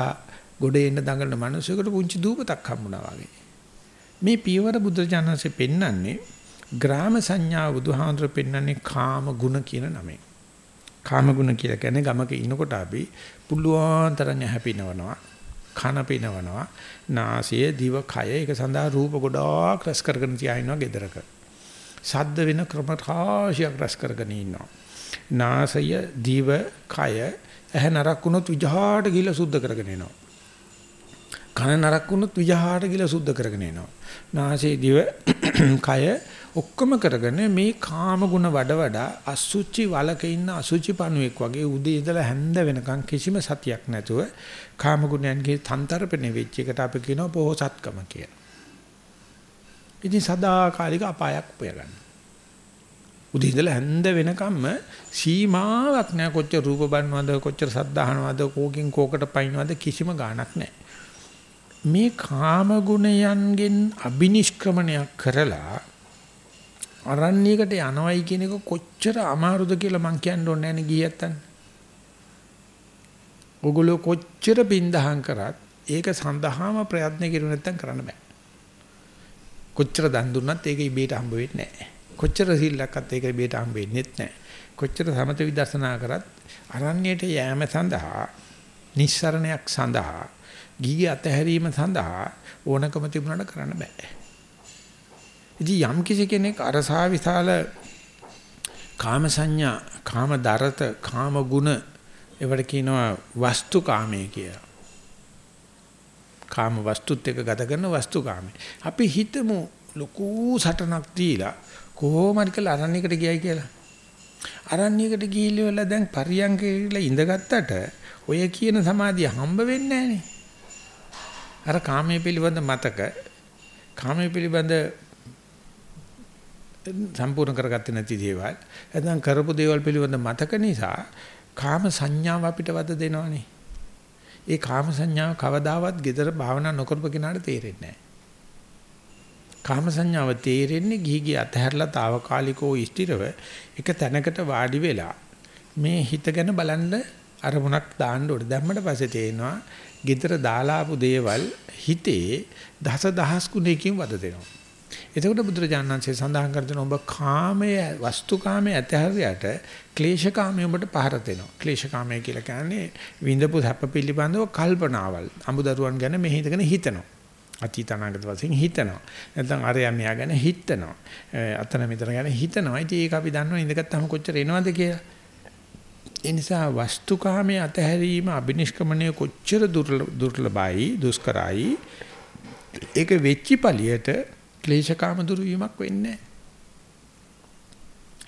ගොඩේ එන්න දඟලන මිනිසෙකුට පුංචි දූපතක් හම්බුණා වගේ. මේ පියවර බුදුරජාණන්සේ පෙන්වන්නේ ග්‍රාම සංඥා බුදුහාඳුර පෙන්වන්නේ කාම ගුණ කියන නමෙන්. කාම ගුණ කියලා කියන්නේ ගමක ඉන්නකොට අපි පුළුවන් තරම් හැපිනවනවා. කන පිනවනවා. නාසය, දිව, කය ඒක සඳහා රූප ගොඩාක් රස කරගෙන තියා ඉන්නවා gedaraක. සද්ද වෙන ක්‍රම රාශියක් රස කරගෙන ඉන්නවා. නාසය, දිව, කය ඇහැ නරක් වුණොත් විජහාට ගිහිල්ලා සුද්ධ කරගෙන එනවා. කන නරක් වුණොත් විජහාට ගිහිල්ලා සුද්ධ කරගෙන එනවා. නාසය, දිව, කය ඔක්කොම කරගෙන මේ කාම ගුණ වඩ වඩා අසුචි වලක ඉන්න අසුචි පණුවෙක් වගේ උදේ ඉඳලා හැන්ද වෙනකන් කිසිම සතියක් නැතුව කාම ගුණයන්ගේ තන්තරපෙනේ වෙච්ච එකට අපි කියනවා පොහසත්කම කියලා. ඉතින් සදාකාලික අපායක් උපය ගන්න. උදේ ඉඳලා හැන්ද වෙනකම්ම සීමාවක් නැහැ කොච්චර රූප බලනවද කොච්චර සද්ධාහනවද කෝකින් කෝකට පයින්නවද කිසිම ගාණක් නැහැ. මේ කාම ගුණයන්ගෙන් අබිනිෂ්ක්‍රමණයක් කරලා අරණ්‍යයකට යනවයි කියන එක කොච්චර අමාරුද කියලා මං කියන්න ඕනේ නැහැ නේ ගියත්තන්. ඔගොල්ලෝ කොච්චර බින්දහම් කරත් ඒක සඳහාම ප්‍රයත්න කෙරුවේ නැත්තම් කරන්න බෑ. කොච්චර දන් දුන්නත් ඒක ඉබේට හම්බ වෙන්නේ නැහැ. කොච්චර සිල්ලක්වත් ඒක ඉබේට හම්බ වෙන්නේ නැහැ. කොච්චර සමත විදර්ශනා කරත් අරණ්‍යයට යෑම සඳහා නිස්සරණයක් සඳහා ගිහි අතහැරීම සඳහා ඕනකම තිබුණාට කරන්න බෑ. ඉතින් යම් කිසි කෙනෙක් අරසා විශාල කාම සංඥා, කාම දරත, කාම ගුණ ඒවට කියනවා වස්තු කාමයේ කියලා. කාම වස්තුත් එක්ක ගත කරන වස්තු කාමයේ. අපි හිතමු ලොකු සටනක් දීලා කොහොමද කියලා අරණ්‍යයකට ගියයි කියලා. අරණ්‍යයකට ගිහිල්ලා දැන් පරියංගේලා ඉඳගත්තට ඔය කියන සමාධිය හම්බ වෙන්නේ නැහනේ. අර කාමයේ පිළිබඳ මතක කාමයේ පිළිබඳ සම්පූර්ණ කරගත්තේ නැති දේවල් නැත්නම් කරපු දේවල් පිළිබඳ මතක නිසා කාම සංඥාව අපිට වද දෙනවනේ. ඒ කාම සංඥාව කවදාවත් gedara භාවනා නොකරපු කෙනාට තේරෙන්නේ නැහැ. කාම සංඥාව තේරෙන්නේ ගිහි ගිය අතහැරලා తాවකාලිකව ස්ථිරව එක තැනකට වාඩි වෙලා මේ හිත ගැන බලන්න අරමුණක් දාන්න ඕනේ. දැම්මට පස්සේ තේනවා gedara දාලාපු දේවල් හිතේ දස දහස් ගුණයකින් වද දෙනවා. එතකොට බුදුරජාණන්සේ සඳහන් කර දෙන ඔබ කාමයේ වස්තුකාමයේ ඇතහැරියට ක්ලේශකාමයේ ඔබට පහර දෙනවා. ක්ලේශකාමයේ කියලා කියන්නේ විඳපු සැප පිළිබඳව කල්පනාවල්. අමුදරුවන් ගැන මෙහිදගෙන හිතනවා. අතීත අනාගත වශයෙන් හිතනවා. නැත්නම් අරයා මෙයා ගැන හිතනවා. අතන මෙතන ගැන හිතනවා. ඉතින් ඒක අපි දන්නවා ඉඳගත්තාම කොච්චර එනවද කියලා. ඒ නිසා වස්තුකාමයේ අතහැරීම අබිනිෂ්ක්‍මණය කොච්චර දුර්ලභයි දුෂ්කරයි ඒක වෙච්චි පළියට ක්ලේශකාම දුරු වීමක් වෙන්නේ නැහැ.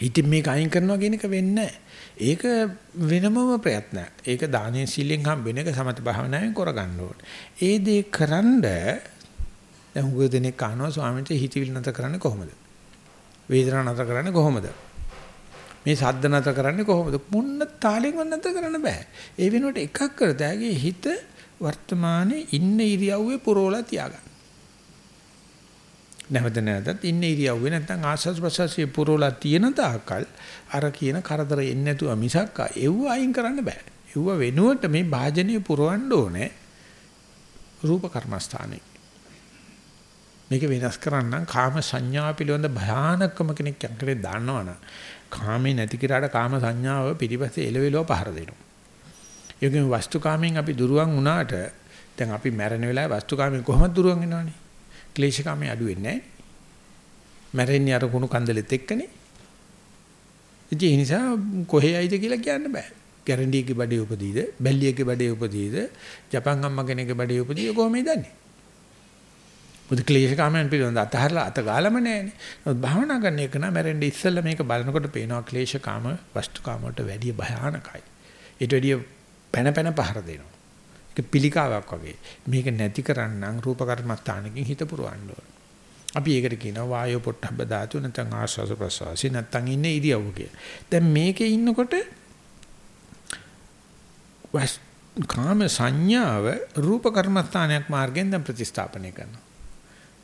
ඉතින් මේක අයින් කරනවා කියන එක වෙන්නේ ඒක වෙනමම ප්‍රයත්නයක්. ඒක දානේ සීලෙන් හම්බෙන එක සමත භාවනාවෙන් කරගන්න ඕනේ. ඒ දේ කරන්ඩ දැන් උග දෙනෙක් අහනවා ස්වාමීන් වහන්සේ හිතවිලි නැතර කරන්නේ කොහොමද? වේදනාව නැතර කරන්නේ කොහොමද? මේ සද්ද නැතර කරන්නේ කොහොමද? මොන්න තාලෙන්වත් නැතර කරන්න බෑ. ඒ වෙනුවට එකක් කරතෑගේ හිත වර්තමානයේ ඉන්න ඉරියව්වේ පුරවලා තියාගන්න. නැවත නැවතත් ඉන්න ඉරියව්වේ නැත්නම් ආස්වාද ප්‍රසවාසයේ පුරවලා තියෙන තාක්කල් අර කියන කරදර එන්නේ නැතුව මිසක් එව්ව අයින් කරන්න බෑ. එව්ව වෙනුවට මේ භාජනීය පුරවන්න ඕනේ රූප කර්මස්ථානේ. මේක වෙනස් කරන්න කාම සංඥා පිළිබඳ භයානකම කෙනෙක් යන්කරේ දන්නවනම් කාමේ නැති කිරාට කාම සංඥාව පිටිපස්සේ එලවෙලව පහර දෙනවා. ඒකෙන් වස්තුකාමෙන් අපි දුරුවන් වුණාට දැන් අපි මැරෙන වෙලාවේ වස්තුකාමෙන් කොහොමද දුරුවන් වෙනවනේ? ක්ලේශකාමයේ අඩු වෙන්නේ නැහැ. මැරෙන්නේ අර කුණු කන්දලෙත් එක්කනේ. ඉතින් ඒ නිසා කොහේ යයිද කියලා කියන්න බෑ. ගැරන්ඩියගේ බඩේ උපදීද බැල්ලියගේ බඩේ උපදීද ජපන් අම්මා කෙනෙක්ගේ බඩේ උපදීද කොහොමද දන්නේ බුදු ක්ලේශ කාමයන් පිළිබඳ අතහරලා අත ගාලම නැහැනේ. නමුත් භාවනා කරන එක නම් මැරෙන්න ඉස්සෙල්ලා මේක බලනකොට පේනවා ක්ලේශ කාම වස්තු කාම වලට වැඩිය භයානකයි. ඊට වැඩිය පැන පැන පහර දෙනවා. ඒක පිළිකාවක් වගේ. මේක නැති කරන්නම් රූප කර්මස්ථානකින් හිත පුරවන්න ඕන. අපි ඒකට කියනවා වායෝ පොට්ටබ්බ ධාතු නැත්නම් ආස්වාස ප්‍රසවාසී නැත්නම් ඉන්නේ ඉරියව්ව කිය. දැන් මේකේ ඉන්නකොට වස් කාම සංඥාව රූප කර්මස්ථානයක් මාර්ගෙන් දැන් ප්‍රතිස්ථාපනය කරනවා.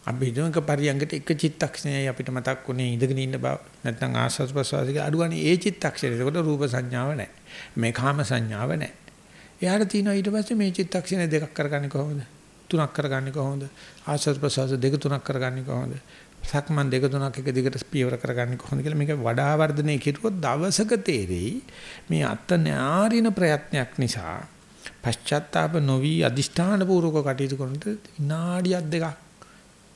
අපි හිතමක පරියංගට එක චිත්තක්ෂණයයි අපිට මතක් වුණේ ඉඳගෙන ඉන්න බව. නැත්නම් ආස්වාද ප්‍රසවාසික අඩුවනේ ඒ චිත්තක්ෂණය. ඒකට රූප සංඥාව නැහැ. මේ කාම සංඥාව නැහැ. එයාට තියෙනවා ඊට පස්සේ මේ චිත්තක්ෂණ දෙකක් කරගන්නේ කොහොමද? තුනක් කරගන්නේ කොහොමද? ආස්වාද ප්‍රසවාස දෙක තුනක් කරගන්නේ කොහොමද? සක්මන් දෙක තුනක් එක දිගට පියවර කරගන්නේ කොහොමද කියලා මේක වඩා වර්ධනය කෙරුවොත් දවසක තේරෙයි මේ අත්ත නාරින ප්‍රයත්නයක් නිසා පශ්චාත්තාප නොවි අදිෂ්ඨාන පූර්වක කටයුතු කරනට විනාඩියක් දෙකක්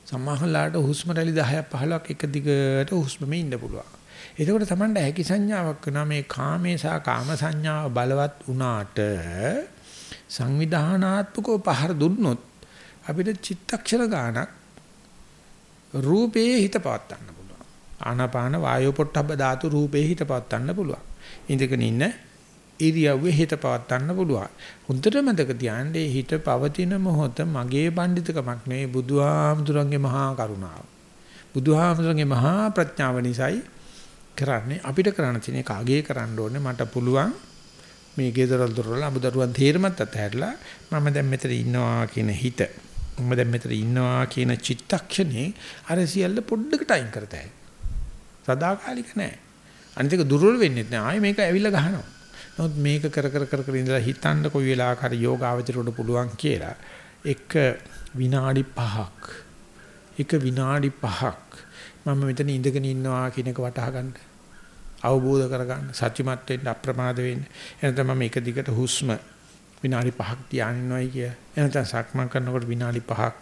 සමහරලාට හුස්ම රැලි 10ක් 15ක් එක දිගට හුස්මෙම ඉන්න පුළුවන්. එතකොට Tamanda හැකි සංඥාවක් වෙනවා මේ කාමේ සහ කාම සංඥාව බලවත් වුණාට සංවිධානාත්මකව පහර දුන්නොත් අපිට චිත්තක්ෂර ගානක් රූපේ හිත පවත්වන්න පුළුවන්. ආනාපාන වායෝ පොට්ටබ්බ ධාතු රූපේ හිත පවත්වන්න පුළුවන්. ඉඳගෙන ඉන්න ඉරියව්වේ හිත පවත්වන්න පුළුවන්. හොඳට මතක තියාගන්න හිත පවතින මොහොත මගේ පඬිතුකමක් නෙවෙයි බුදුහාමුදුරන්ගේ මහා කරුණාව. බුදුහාමුදුරන්ගේ මහා ප්‍රඥාව නිසායි කරන්නේ අපිට කරන්න තියෙන කාගේ කරන්න ඕනේ මට පුළුවන් මේ ගෙදරල් දොරවල් අමුදරුවන් තේරමත් අතහැරලා මම දැන් මෙතන ඉන්නවා කියන හිත මම දැන් මෙතන ඉන්නවා කියන චිත්තක්ෂණේ අර සියල්ල පොඩ්ඩකට අයින් කරතයි. සදාකාලික නෑ. අනිත් එක දුර්වල වෙන්නේ නැහැ. ආයේ මේක ඇවිල්ලා ගහනවා. නමුත් මේක කර කර කර කර ඉඳලා හිතන්න කොයි වෙලාවක හරි යෝගාවචරයට පුළුවන් කියලා එක විනාඩි 5ක් එක විනාඩි 5ක් මම මෙතන ඉඳගෙන ඉන්නවා කියන එක වටහා ගන්න අවබෝධ කරගන්න සත්‍යමත් වෙන්න අප්‍රමාද වෙන්න එනතම මම එක දිගට හුස්ම විනාඩි 5ක් තියාගෙන ඉන්නවයි කිය. එනතම සක්මන් කරනකොට විනාඩි 5ක්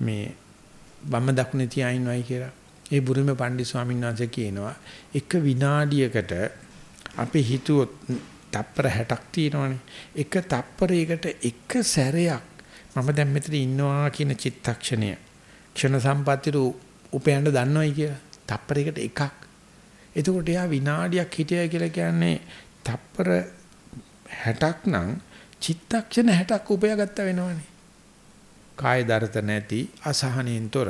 මේ වම් දකුණේ තියා ඉන්නවයි කියලා. ඒ බුරුමේ පණ්ඩිත ස්වාමීන් වහන්සේ කියනවා එක විනාඩියකට අපි හිතුවොත් තප්පර 60ක් තියෙනවනේ. එක තප්පරයකට එක සැරයක් මම දැන් මෙතන ඉන්නවා කියන චිත්තක්ෂණය ක්ෂණ සම්පත්තියට උපයන්න දන්නවයි කියලා. තප්පරයකට එකක්. එතකොට එයා විනාඩියක් හිටියයි කියලා කියන්නේ තප්පර 60ක් නම් චිත්තක්ෂණ 60ක් උපයාගත්ත වෙනවනේ. කාය දරත නැති අසහනෙන්තර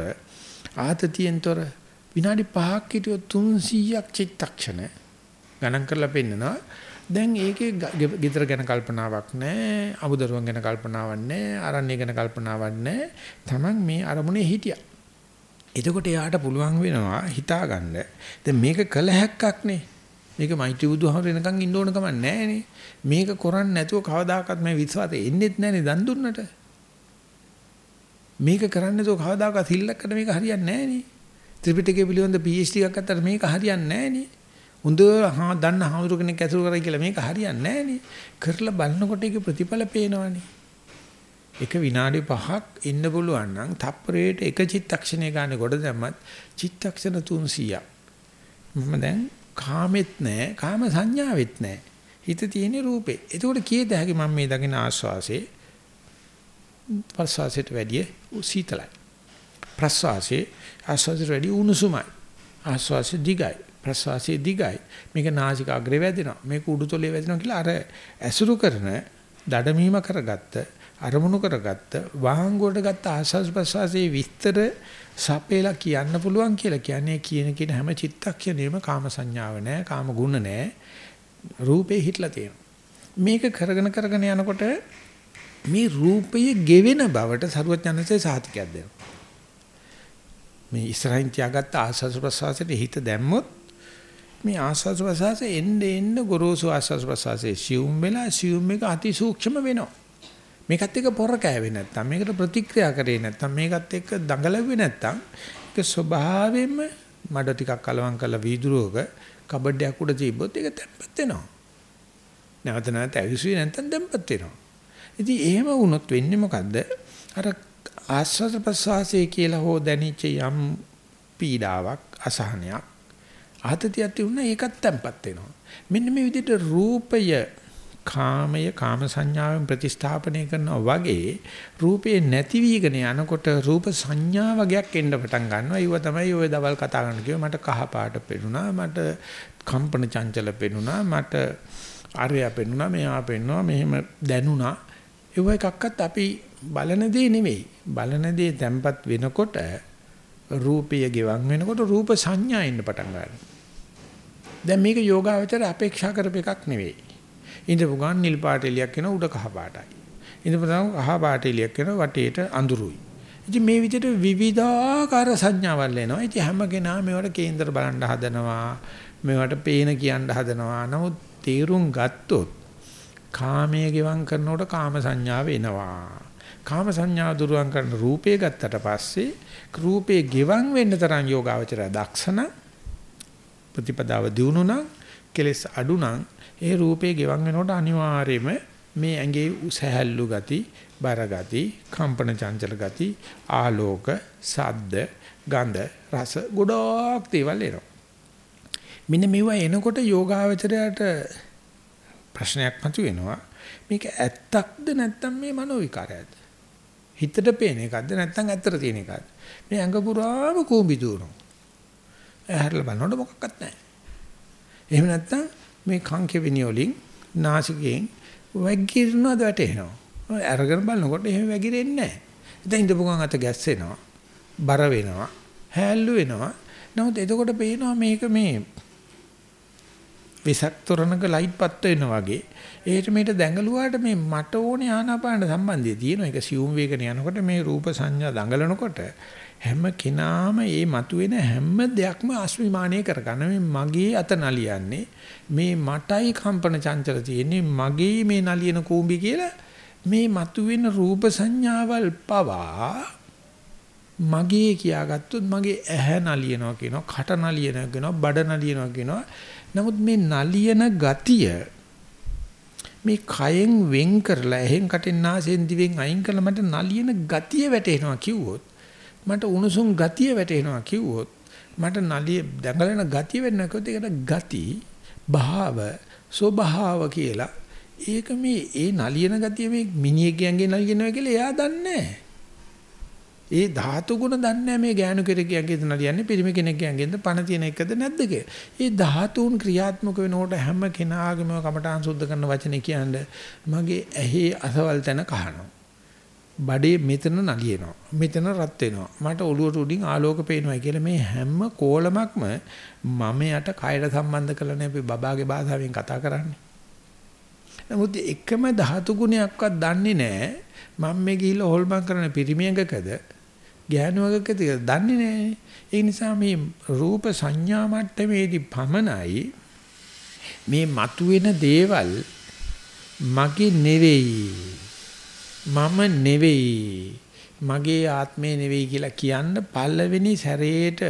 ආතතියෙන්තර විනාඩි 5ක් හිටියොත් 300ක් චිත්තක්ෂණ ගණන් කරලා පෙන්නනවා දැන් ඒකේ ගෙදර ගැන කල්පනාවක් නැහැ, අමුදරුවන් ගැන කල්පනාවක් නැහැ, ආරණ්‍ය ගැන කල්පනාවක් නැහැ. Taman මේ අරමුණේ හිටියා. එතකොට එයාට පුළුවන් වෙනවා හිතාගන්න. දැන් මේක කළ හැක්කක් නේ. මේක මෛත්‍රී බුදුහමර වෙනකන් ඉන්න ඕන කම නැහැ මේක කරන්නේ නැතුව කවදාකවත් මේ විශ්වාසෙ එන්නේත් නැහැ නේ දන් දුන්නට. මේක කරන්නේ නැතුව කවදාකවත් හිල්ලක්කට මේක හරියන්නේ නැහැ නේ. ත්‍රිපිටකය පිළිබඳ PhD එකක් ගත්තට මේක හරියන්නේ නැහැ නේ. හොඳ හා දන්න හාමුදුර කෙනෙක් ඇසුරු කරයි කියලා මේක හරියන්නේ නැහනේ. කරලා බලනකොට ඒක ප්‍රතිඵල පේනවනේ. එක විනාඩි 5ක් ඉන්න පුළුවන් නම් තප්පරයට එක චිත්තක්ෂණය ගන්න කොට දැම්මත් චිත්තක්ෂණ 300ක්. මම දැන් කාමෙත් නැහැ, කාම සංඥාවෙත් නැහැ. හිත තියෙන රූපේ. එතකොට කීයද හැකි මම මේ දකින ආස්වාසේ ප්‍රස්වාසයට වැඩිය සීතලයි. ප්‍රස්වාසයේ ආස්වාසයට වැඩිය උණුසුමයි. ආස්වාසය දිගයි. ප්‍රශ්වාසයේ දිගයි. මේක නාසික අග්‍රේ වැදෙනවා. මේක උඩුතොලේ වැදෙනවා කියලා අර ඇසුරු කරන දඩමීම කරගත්ත අරමුණු කරගත්ත වහංගුවට ගත්ත ආස්වාස් ප්‍රශ්වාසයේ විස්තර සපේලා කියන්න පුළුවන් කියලා කියන්නේ කියන කියන හැම චිත්තක්ෂණයෙම කාම සංඥාව නැහැ, කාම ගුණ නැහැ. රූපේ හිටලා තියෙනවා. මේක කරගෙන කරගෙන යනකොට මේ රූපයේ ගෙවෙන බවට සරුවඥාන්සේ සාතිකයක් දෙනවා. මේ ඉස්සරහින් තියාගත්ත ආස්වාස් ප්‍රසවාසයේ හිත දැම්මොත් මේ ආස්වාස් ප්‍රසවාසයේ එන්න එන්න ගොරෝසු ආස්වාස් ප්‍රසවාසයේ සියුම් වෙලා සියුම් එක අති සූක්ෂම වෙනවා. මේකත් එක්ක පොර කෑවේ නැත්තම් මේකට ප්‍රතික්‍රියා කරේ නැත්තම් මේකත් එක්ක දඟලුවේ නැත්තම් ඒක ස්වභාවයෙන්ම මඩ ටිකක් කලවම් කරලා වීදුරුවක කබඩයක් උඩ තිබ්බොත් ඒක තැම්පත් වෙනවා. නැවත නැවත ඇවිස්සුවේ නැත්තම් තැම්පත් වෙනවා. ඉතින් එහෙම වුණොත් වෙන්නේ මොකද්ද? අර ආස්වාද ප්‍රසවාසයේ කියලා හෝ දැනිච්ච යම් පීඩාවක් අසහනයක් ආතතියක් තිබුණා ඒකත් තැම්පත් වෙනවා. මෙන්න මේ විදිහට රූපය කාමය කාම සංඥාවෙන් ප්‍රතිස්ථාපනය කරනවා වගේ රූපේ නැති වීගෙන යනකොට රූප සංඥා වගේක් එන්න පටන් ගන්නවා. ඒව තමයි ඔය දවල් කතා කරන්න කිව්ව මට කහ පාට පෙනුණා මට කම්පන චංචල පෙනුණා මට ආර්යය පෙනුණා මෙයා පෙන්නවා මෙහෙම දැනුණා. ඒව එකක්වත් අපි බලන දේ නෙවෙයි. බලන දේ තැම්පත් වෙනකොට රූපය ගෙවන් වෙනකොට රූප සංඥා එන්න පටන් ගන්නවා. දැන් මේක යෝගාවචර අපේක්ෂා කරප එකක් නෙවෙයි. ඉඳපු ගමන් නිල් පාට එලියක් වෙන උඩ කහ පාටයි. ඉඳපු ගමන් කහ පාට එලියක් වෙන වටේට අඳුරුයි. ඉතින් මේ විදිහට විවිධාකාර සංඥාවල් එනවා. ඉතින් හැම කෙනා මේවට කේන්දර බලන්න හදනවා. මේවට පේන කියන්න හදනවා. නමුත් තීරුම් ගත්තොත් කාමයේ ගෙවම් කරනකොට කාම සංඥාව එනවා. කාම සංඥා දුරුවන් කරන රූපේ ගත්තට පස්සේ රූපේ ගෙවම් වෙන්න තරම් යෝගාවචරය දක්ෂණ ප්‍රතිපදාව දිනුනා කෙලස් අඩුනම් ඒ රූපේ ගෙවන් වෙනකොට අනිවාර්යයෙන්ම මේ ඇඟේ සහැල්ලු ගති, බර ගති, කම්පන චංචල ගති, ආලෝක, සද්ද, ගන්ධ, රස ගොඩක් දේවල් එනවා. මෙන්න මේවා එනකොට යෝගාවචරයට ප්‍රශ්නයක් මතුවෙනවා. මේක ඇත්තක්ද නැත්නම් මේ මනෝ විකාරයක්ද? හිතට පේන එකක්ද නැත්නම් ඇත්තට තියෙන එකක්ද? මේ ඇඟ පුරාම කූඹි දුවනවා. ඇහැරලා බලනකොට මොකක්වත් නැහැ. එහෙම නැත්නම් මේ කං කෙවිනි වලින් නාසිකයෙන් වැගිරනවද වැටෙනවා. අරගෙන බලනකොට එහෙම වැගිරෙන්නේ නැහැ. ඉතින් ඉඳපු ගමන් අත ගැස්සෙනවා. බර වෙනවා. හැල්ලු වෙනවා. නමුත් එතකොට පේනවා මේක මේ විසක් තොරණක ලයිට් පත්ත වෙනවා වගේ. ඒකට මේට දැඟලුවාට මේ මට ඕනේ ආනාපාන සම්බන්ධය තියෙනවා. ඒක සියුම් වේගන යනකොට මේ රූප සංඥා දඟලනකොට හැම කෙනාම මේ මතුවෙන හැම දෙයක්ම අස්මිමානීය කරගන්න. මේ මගේ අත නලියන්නේ මේ මටයි කම්පන චංචල තියෙන්නේ මගේ මේ නලියන කූඹි කියලා මේ මතුවෙන රූප සංඥාවල් පවා මගේ කියාගත්තොත් මගේ ඇහැ නලියනවා කියනවා කට නලියනවා කියනවා බඩ නලියනවා කියනවා. නමුත් මේ නලියන ගතිය මේ කයෙන් වෙන් කරලා එහෙන් කටෙන් නාසයෙන් දිවෙන් අයින් කරලා මට නලියන ගතිය වැටෙනවා කිව්වොත් මට උණුසුම් ගතිය වැටෙනවා කිව්වොත් මට නලිය දඟලන ගතිය වෙන්න කිව්වොත් ඒකට ගති භාව ස්වභාව කියලා. ඒක මේ ඒ නලියන ගතිය මේ මිනිහෙක්ගේ නලියනවා කියලා එයා දන්නේ ඒ ධාතු ගුණ දන්නේ මේ ගෑනු කෙනෙක්ගේ නලියන්නේ පිරිමි කෙනෙක්ගේ පණ තියෙන එකද නැද්ද ඒ ධාතුන් ක්‍රියාත්මක වෙනකොට හැම කෙනාගේම කමඨාන් සුද්ධ කරන වචනේ කියන්නේ මගේ ඇහි අසවල් තැන කහනවා. බඩේ මෙතන නලියනවා. මෙතන රත් වෙනවා. මට ඔළුවට උඩින් ආලෝක පේනවා කියලා මේ හැම කෝලමක්ම මම යට කයර සම්බන්ධ කරලා අපි බබාගේ භාෂාවෙන් කතා කරන්නේ. නමුත් එකම ධාතු ගුණයක්වත් දන්නේ නැහැ. මම මේ ගිහිල්ලා හොල්මන් කරන පිරිමියකකද ගෑනුවකකද දන්නේ නැහැ. ඒ නිසා මේ රූප සංඥා මට්ටමේදී පමණයි මේ මතුවෙන දේවල් මගේ නෙවෙයි මම නෙවෙයි. මගේ ආත්මේ නෙවෙයි කියලා කියන්න පළවෙනි සැරේට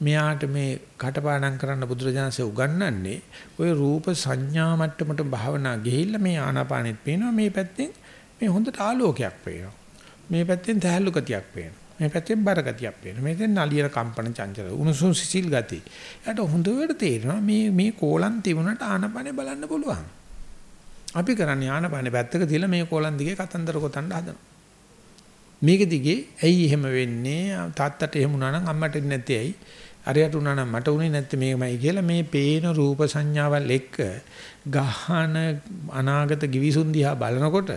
මෙයාට මේ කටපාඩම් කරන්න බුදුරජාණන්සේ උගන්වන්නේ ওই රූප සංඥා මට්ටමට භාවනා ගිහිල්ලා මේ ආනාපානෙත් පේනවා. මේ පැත්තෙන් මේ හොඳට ආලෝකයක් පේනවා. මේ පැත්තෙන් තැහැල්ලු ගතියක් පේනවා. මේ පැත්තෙන් බර ගතියක් පේනවා. මේකෙන් නලියන කම්පන චංචල උණුසුම් සිසිල් ගති. යාට හොඳට තේරෙනවා මේ මේ කෝලම් තිබුණාට ආනාපානෙ බලන්න පුළුවන්. අපි කරන්නේ ආනපානේ පැත්තක තියලා මේ කොලන් දිගේ කතන්දර ගොතන්න හදනවා. මේක දිගේ ඇයි එහෙම වෙන්නේ? තාත්තට එහෙම වුණා නම් අම්මට නැති ඇයි? අරයට වුණා නම් මට උනේ නැත්තේ මේකමයි කියලා මේ පේන රූප සංඥාවල් එක්ක ගහන අනාගත givisun දිහා බලනකොට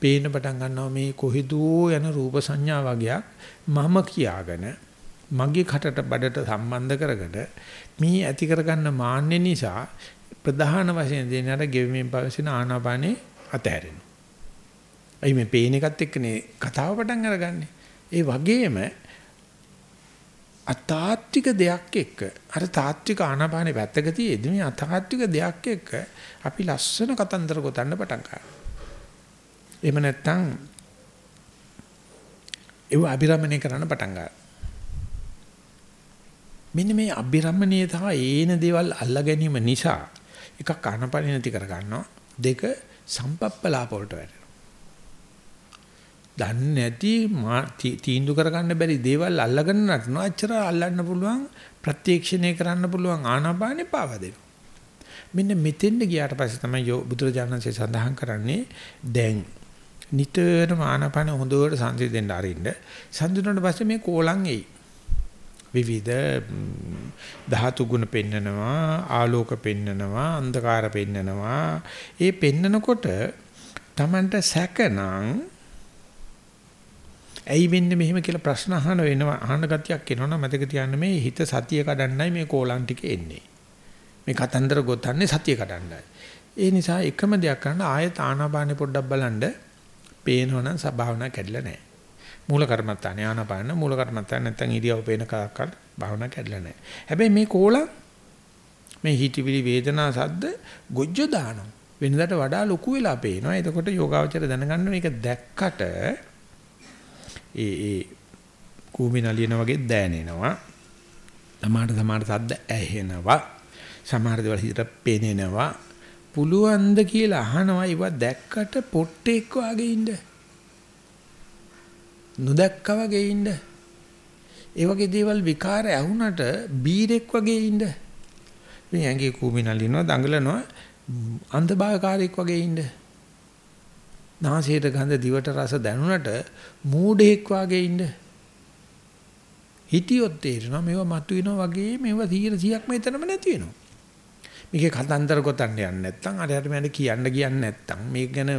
පේන පටන් ගන්නවා මේ කොහෙදෝ යන රූප සංඥා වගේක් මම කියාගෙන මගේ කටට බඩට සම්බන්ධ කරගෙන මේ ඇති කරගන්න මාන්නේ නිසා ප්‍රධාන වශයෙන් දෙන අර ගෙවීමෙන් පවසින ආනාපානේ අතහැරෙනවා. අයි මේ පේන එකත් එක්කනේ කතාව පටන් අරගන්නේ. ඒ වගේම අතාත්වික දෙයක් එක්ක අර තාත්වික ආනාපානේ පැත්තක තියේදී මේ අතාත්වික දෙයක් එක්ක අපි ලස්සන කතන්දර ගොතන්න පටන් ගන්නවා. එහෙම නැත්නම් ඒව අභිරමණය කරන්න පටන් ගන්නවා. මෙන්න මේ අභිරමණීය තව ඒන දේවල් අල්ලා ගැනීම නිසා එකක් ආනපන නැති කර ගන්නවා. දෙක සම්පප්පලාප වලට වැටෙනවා. දන්නේ නැති තීන්දු කරගන්න බැරි දේවල් අල්ලගෙන නටනවා. අච්චර අල්ලන්න පුළුවන් ප්‍රත්‍යක්ෂණය කරන්න පුළුවන් ආනාපානෙ පාව දෙනවා. මෙන්න මෙතෙන්ද ගියාට පස්සේ තමයි බුදුරජාණන්සේ සඳහන් කරන්නේ දැන් නිතරම ආනාපාන හොඳට සංසිඳෙන්න අරින්න. සංසිඳුණාට පස්සේ මේ කෝලං එයි. විවිධ ධාතු ගුණ පෙන්නනවා ආලෝක පෙන්නනවා අන්ධකාර පෙන්නනවා. ඒ පෙන්නකොට Tamanට සැකනම් ඇයි වෙන්නේ මෙහෙම කියලා ප්‍රශ්න අහන වෙනවා අහන ගතියක් එනවනම් මතක තියාගන්න මේ හිත සතිය කඩන්නයි මේ කෝලම් ටික එන්නේ. මේ කතන්දර ගොතන්නේ සතිය කඩන්නයි. ඒ නිසා එකම දෙයක් කරන්න ආයත ආනාපානෙ පොඩ්ඩක් බලන්න. පේනවනම් සබාවනා කැඩලා නැහැ. මූල කර්මත්තාන ආනාපාන මූල කර්මත්තාන නැත්තම් ඉරියව් පේන කාකල් භාවනා කැඩලා නැහැ. හැබැයි මේ කෝලම් මේ හිතවිලි වේදනා සද්ද ගොජ්ජ දානවා. වෙනදාට වඩා ලොකු වෙලා පේනවා. එතකොට යෝගාවචර දැනගන්න මේක දැක්කට ඒ ඒ කූමි නලියන වගේ දැනෙනවා. සමහර සමහර සද්ද ඇහෙනවා. සමහර දේවල් හිතට පේනෙනවා. පුළුවන්ද කියලා අහනවා. ඒවා දැක්කට පොට්ටෙක් වගේ ඉන්න. නොදැක්කා වගේ ඉන්න. ඒ වගේ දේවල් විකාර ඇහුනට බීරෙක් වගේ ඉන්න. මේ ඇඟේ කූමි නලිනවා දඟලනවා අන්ධභාගකාරයෙක් වගේ ඉන්න. නාසයට ගඳ දිවට රස දැනුණට මූඩෙක් වගේ ඉන්න. හිටියොත් තේරෙනවා මේවා මතුවෙනවා වගේ මේවා 100ක් මෙතනම නැති වෙනවා. මේකේ කතන්දර ගොතන්න යන්නේ නැත්නම් අර යට මට කියන්න කියන්නේ නැත්නම් මේක ගැන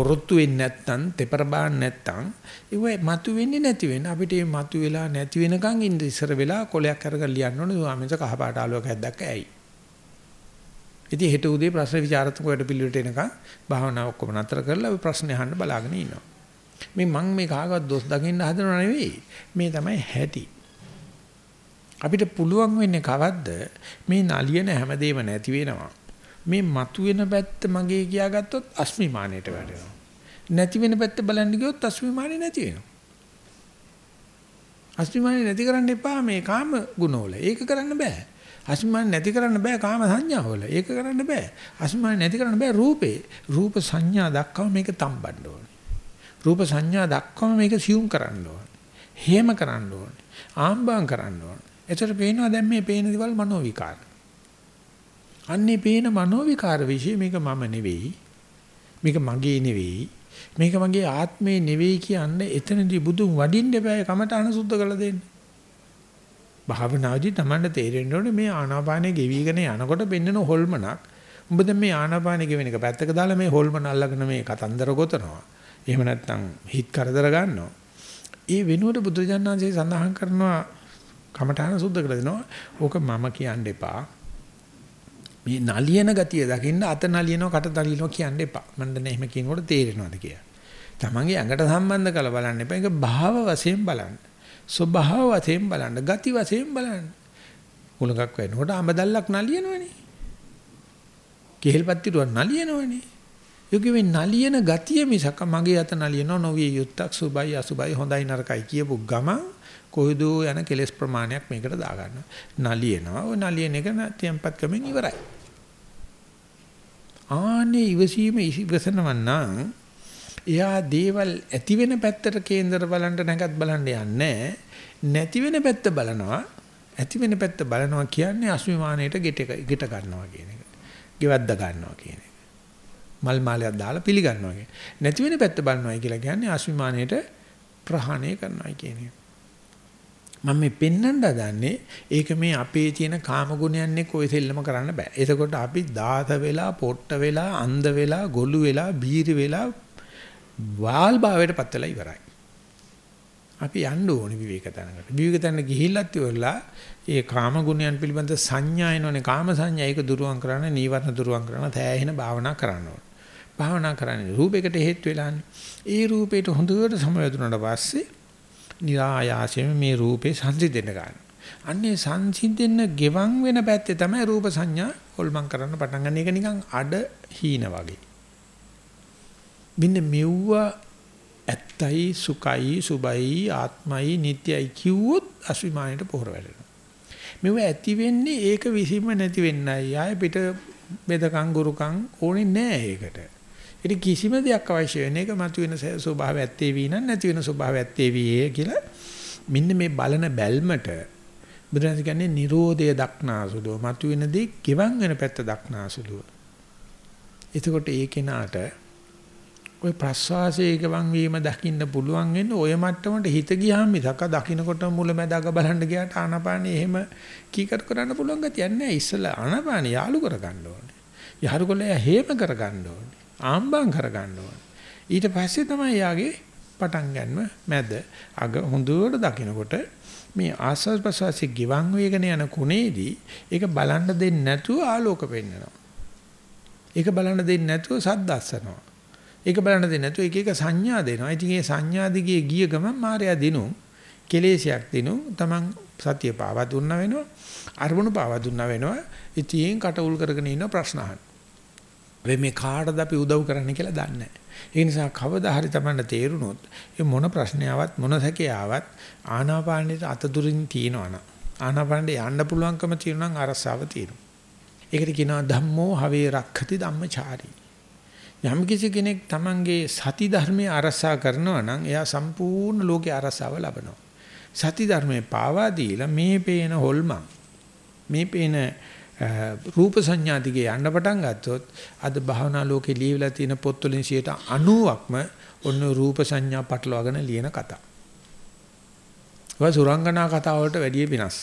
පොරොත්තු වෙන්නේ නැත්නම් තෙපර බාන්න නැත්නම් ඒව මතු වෙන්නේ නැති වෙන. අපිට මේ මතු වෙලා නැති වෙනකන් ඉඳ ඉස්සර වෙලා කොලයක් අරගෙන ලියන්න ඕනේ. ස්වාමීන් වහන්සේ කහ පාට ආලෝකයක් දැක්ක ඇයි? ඉතින් හෙට උදේ ප්‍රශ්න විචාරත්මක වැඩ පිළිවෙලට එනකන් භාවනාව ඔක්කොම නතර කරලා ඔය ප්‍රශ්නේ අහන්න බලාගෙන ඉන්නවා. මේ මං මේ කාගවත් දොස් දකින්න හදනව නෙවෙයි. මේ තමයි හැටි. අපිට පුළුවන් වෙන්නේ කවද්ද? මේ නලියන හැමදේම නැති වෙනවා. මේ මතුවෙන පැත්ත මගේ කියාගත්තොත් අස්මිමානයට වැටෙනවා. නැති වෙන පැත්ත බලන්න ගියොත් අස්මිමානෙ නැති වෙනවා. අස්මිමානෙ නැති කරන්න එපා මේ කාම ගුණවල. ඒක කරන්න බෑ. අස්මිමානෙ නැති කරන්න බෑ කාම සංඥාවල. ඒක කරන්න බෑ. අස්මිමානෙ නැති කරන්න බෑ රූපේ. රූප සංඥා දක්වම මේක තම්බන්න ඕනේ. රූප සංඥා දක්වම මේක සියුම් කරන්න ඕනේ. හේම කරන්න ඕනේ. ආම්බාම් කරන්න ඕනේ. එතකොට පේනවා දැන් මේ පේන දේවල් මනෝ විකාර. අන්නේ පේන මනෝ විකාර વિશે මේක මම නෙවෙයි. මේක මගේ නෙවෙයි. මේක මගේ ආත්මේ නෙවෙයි කියන්නේ එතනදී බුදුන් වඩින්න බෑ කමටහන සුද්ධ කරලා දෙන්න. භාවනාදී Tamanට තේරෙන්න ඕනේ මේ ආනාපානේ ගෙවිගෙන යනකොට බෙන්නන හොල්මනක්. උඹ දැන් මේ ආනාපානේ ගෙවෙන එක පැත්තක දාලා මේ හොල්මන අල්ලගෙන මේ කතන්දර ගොතනවා. එහෙම නැත්නම් හිත කරදර ගන්නවා. ඒ වෙනුවට බුදුජානනාංශය සඳහන් කරනවා කමඨාන සුද්ධ කරලා දෙනවා. ඕක මම කියන්න එපා. මේ නලියන ගතිය දකින්න අත නලියනවා කට නලියනවා කියන්න එපා. මම දැන් එහෙම කියනකොට තේරෙනවද කියලා. තමන්ගේ ඇඟට සම්බන්ධ කරලා බලන්න එපා. ඒක භාව වශයෙන් බලන්න. ස්වභාව වශයෙන් බලන්න. ගති වශයෙන් බලන්න. උලඟක් වෙනකොට අඹදල්ලක් නලියනවනේ. කෙහෙල්පත්තිරුවක් නලියනවනේ. යෝගි මේ නලියන ගතිය මිසක මගේ අත නලියනව නොවිය යුත්තක් සුබයි අසුබයි හොඳයි නරකයි කියපු ගමන් කොයිදෝ යන කෙලස් ප්‍රමාණයක් මේකට දා ගන්නවා. නලියනවා. ඔය නලියන එක තියම්පත් කමෙන් ඉවරයි. ආනේ ඉවසීම ඉවසනවන් නම් එයා දේවල් ඇති වෙන පැත්තට කේන්දර බලන්න නැගත් බලන්න යන්නේ නැති වෙන පැත්ත බලනවා. ඇති වෙන පැත්ත බලනවා කියන්නේ අස්මිමානයට ගෙට ගෙට ගන්නවා කියන එක. ගෙවද්ද ගන්නවා කියන එක. මල් මාලයක් දාලා පිළිගන්නවා කියන. නැති වෙන පැත්ත බලනවායි කියලා කියන්නේ අස්මිමානයට ප්‍රහාණය කරනවා කියන එක. මම මේ පෙන්වන්න හදන්නේ ඒක මේ අපේ තියෙන කාම ගුණයන් එක්ක ඔය සෙල්ලම කරන්න බෑ. එතකොට අපි දාත වෙලා, පොට්ට වෙලා, අන්ධ වෙලා, ගොළු වෙලා, බීරි වෙලා වාල් භාවයට පත් වෙලා ඉවරයි. අපි යන්න ඕනේ විවේක තැනකට. විවේක තැනට ගිහිල්ලත් ඉවරලා ඒ කාම ගුණයන් පිළිබඳ සංඥා එනෝනේ කාම සංඥා ඒක දුරුවන් කරන්න, නීවරණ දුරුවන් කරන්න තෑහෙන භාවනා කරන්න ඕනේ. භාවනා කරන්නේ රූපයකට හේතු වෙලානේ. ඒ රූපයට හොඳට සමවැදුනට පස්සේ નિરાයාසයෙන් මේ රූපේ සංසිඳෙන්න ගන්න. අන්නේ සංසිඳෙන්න ගෙවන් වෙන පැත්තේ තමයි රූප සංඥා හොල්මන් කරන්න පටන් ගන්න. ඒක නිකන් අඩ හීන වගේ. මෙන්න මෙව්ව ඇත්තයි සුඛයි සුබයි ආත්මයි නිට්යයි කිව්වොත් අස්විමානයට පොහොර වැටෙනවා. මෙව ඇති වෙන්නේ ඒක විසීම නැති වෙන්නයි. ආයෙ පිට බෙදකම් ගුරුකම් ඕනේ නෑ ඒකට. ඉතින් කිසිම දෙයක් අවශ්‍ය වෙන්නේ ඒක මතුවෙන ස්වභාවය ඇත්තේ වී නම් නැති වෙන ස්වභාවය ඇත්තේ වී කියලා මෙන්න මේ බලන බැල්මට බුදුරජාණන් කියන්නේ Nirodha දක්නාසුලුව. මතුවෙන දේ ගෙවන් වෙන පැත්ත දක්නාසුලුව. එතකොට ඒ කෙනාට ওই ප්‍රස්වාසයේ ගෙවන් වීම දකින්න පුළුවන් වෙන්නේ ඔය මට්ටමට හිත ගියාම මිසක දකින්නකොට මුලැමැදක බලන්න ගියාට ආනාපානිය එහෙම කීකර කරන්න පුළුවන් ගතියක් නැහැ. ඉස්සලා ආනාපානිය යාලු කරගන්න ඕනේ. යාලු කළා හේම කරගන්න ඕනේ. ආම්බම් කරගන්න ඕනේ. ඊට පස්සේ තමයි යාගේ පටන් ගන්නව මැද අග හොඳට දකින්නකොට මේ ආස්වාද ප්‍රසවාසයේ ගිවන් වේගන යන කුණේදී ඒක බලන්න දෙන්නේ නැතුව ආලෝක පෙන්නනවා. ඒක බලන්න දෙන්නේ නැතුව සද්ද අස්සනවා. ඒක බලන්න දෙන්නේ නැතුව එක එක සංඥා දෙනවා. ඉතින් මේ සංඥා දිගේ ගිය ගමන් මායя දිනු කෙලේශයක් දිනු තමන් සතිය පාවා දුන්නා වෙනවා. අරමුණු පාවා දුන්නා වෙනවා. ඉතින් කට උල් කරගෙන ඉන්න ප්‍රශ්න අහන. මේ කාටද අපි උදව් කරන්න කියලා දන්නේ නැහැ. ඒ නිසා කවදා හරි Tamanne තේරුනොත් ඒ මොන ප්‍රශ්නයාවත් මොන සැකයාවත් ආනාපානෙට අතදුරින් තියනවනම් ආනාපානෙට යන්න පුළුවන්කම තියෙනවා නම් අරසාව තියෙනවා. ඒකට කියනවා ධම්මෝ හවේ රක්ඛති ධම්මචාරී. යම් කිසි කෙනෙක් Tamanගේ සති ධර්මයේ අරසා කරනවා නම් එයා සම්පූර්ණ ලෝකේ අරසාව ලබනවා. සති ධර්මයේ පාවා දීලා මේ පේන හොල්මන් මේ පේන රූප සංඥා දිගේ යන්න පටන් ගත්තොත් අද භාවනා ලෝකේ ලියවිලා තියෙන පොත්වලින් 90%ක්ම ඔන්න රූප සංඥා පටලවාගෙන ලියන කතා. ඒවා සුරංගනා කතා වලට වැඩිය වෙනස්.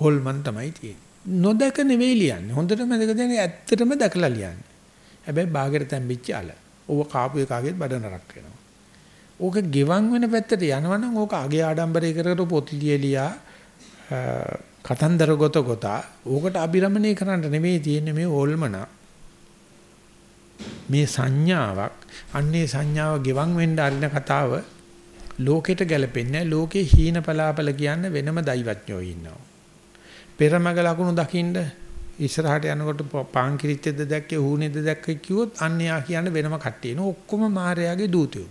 හොල්මන් තමයි තියෙන්නේ. නොදක නෙවෙයි ලියන්නේ. හොඳටම දැක දැන ඇත්තටම දැකලා ලියන්නේ. හැබැයි බාගෙට තැම්බිච්ච අල. ඕක කාපු එකාගෙත් බඩ නරක් වෙනවා. ඕක ගෙවන් වෙන පැත්තට යනවනම් ඕක අගේ ආඩම්බරේ කර කර පොත් ලියලියා කතන්දර ගොත ගොතා ඕකට අබිරමණය කරන්න නෙමෙයි තියෙන්නේ මේ ඕල්මන. මේ සංඥාවක් අන්නේ සංඥාව ගෙවන් වෙන්න අරින කතාව ලෝකෙට ගැලපෙන්නේ ලෝකේ හීන පලාපල කියන්න වෙනම දෛවඥයෝ ඉන්නවා. පෙරමග ලකුණු දකින්න ඉස්සරහට යනකොට පාන් කිරිච්චෙද්ද දැක්කේ ඌනේද දැක්කේ කිව්වොත් අන්‍යයා කියන වෙනම කට්ටිය නේ. ඔක්කොම මායාවේ දූතයෝ.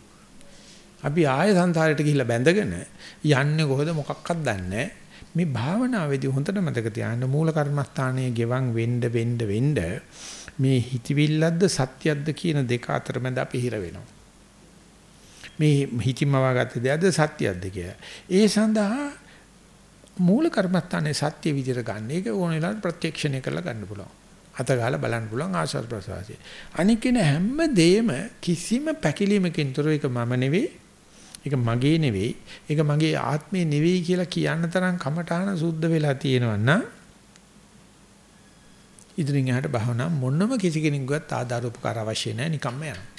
අපි ආය සංසාරයට ගිහිල්ලා බැඳගෙන යන්නේ කොහොද? මොකක්වත් දන්නේ නැහැ. මේ භාවනාවේදී හොඳට මතක තියාගන්න මූල කර්මස්ථානයේ ගෙවන් වෙන්න වෙන්න වෙන්න මේ හිතවිල්ලක්ද සත්‍යයක්ද කියන දෙක අතර මැද අපි හිර වෙනවා. මේ හිතින්ම වාගත්ත දෙයක්ද සත්‍යයක්ද කියලා. ඒ සඳහා මූල කර්මස්ථානයේ සත්‍ය විදිහට ගන්න එක ඕනෙලා ප්‍රත්‍යක්ෂණය කරලා ගන්න පුළුවන්. අත ගාලා බලන්න පුළුවන් ආශාස් ප්‍රසවාසය. අනිකින හැම දෙයක්ම කිසිම පැකිලීමකින් තොර එක මම නෙවෙයි ඒක මගේ නෙවෙයි. ඒක මගේ ආත්මේ නෙවෙයි කියලා කියන්න තරම් කමඨාන සුද්ධ වෙලා තියෙනවා නම් ඉදිරින් යහට භාවනා මොනම කිසි කෙනෙකුට ආධාර උපකාර අවශ්‍ය නැහැ නිකම්ම යනවා.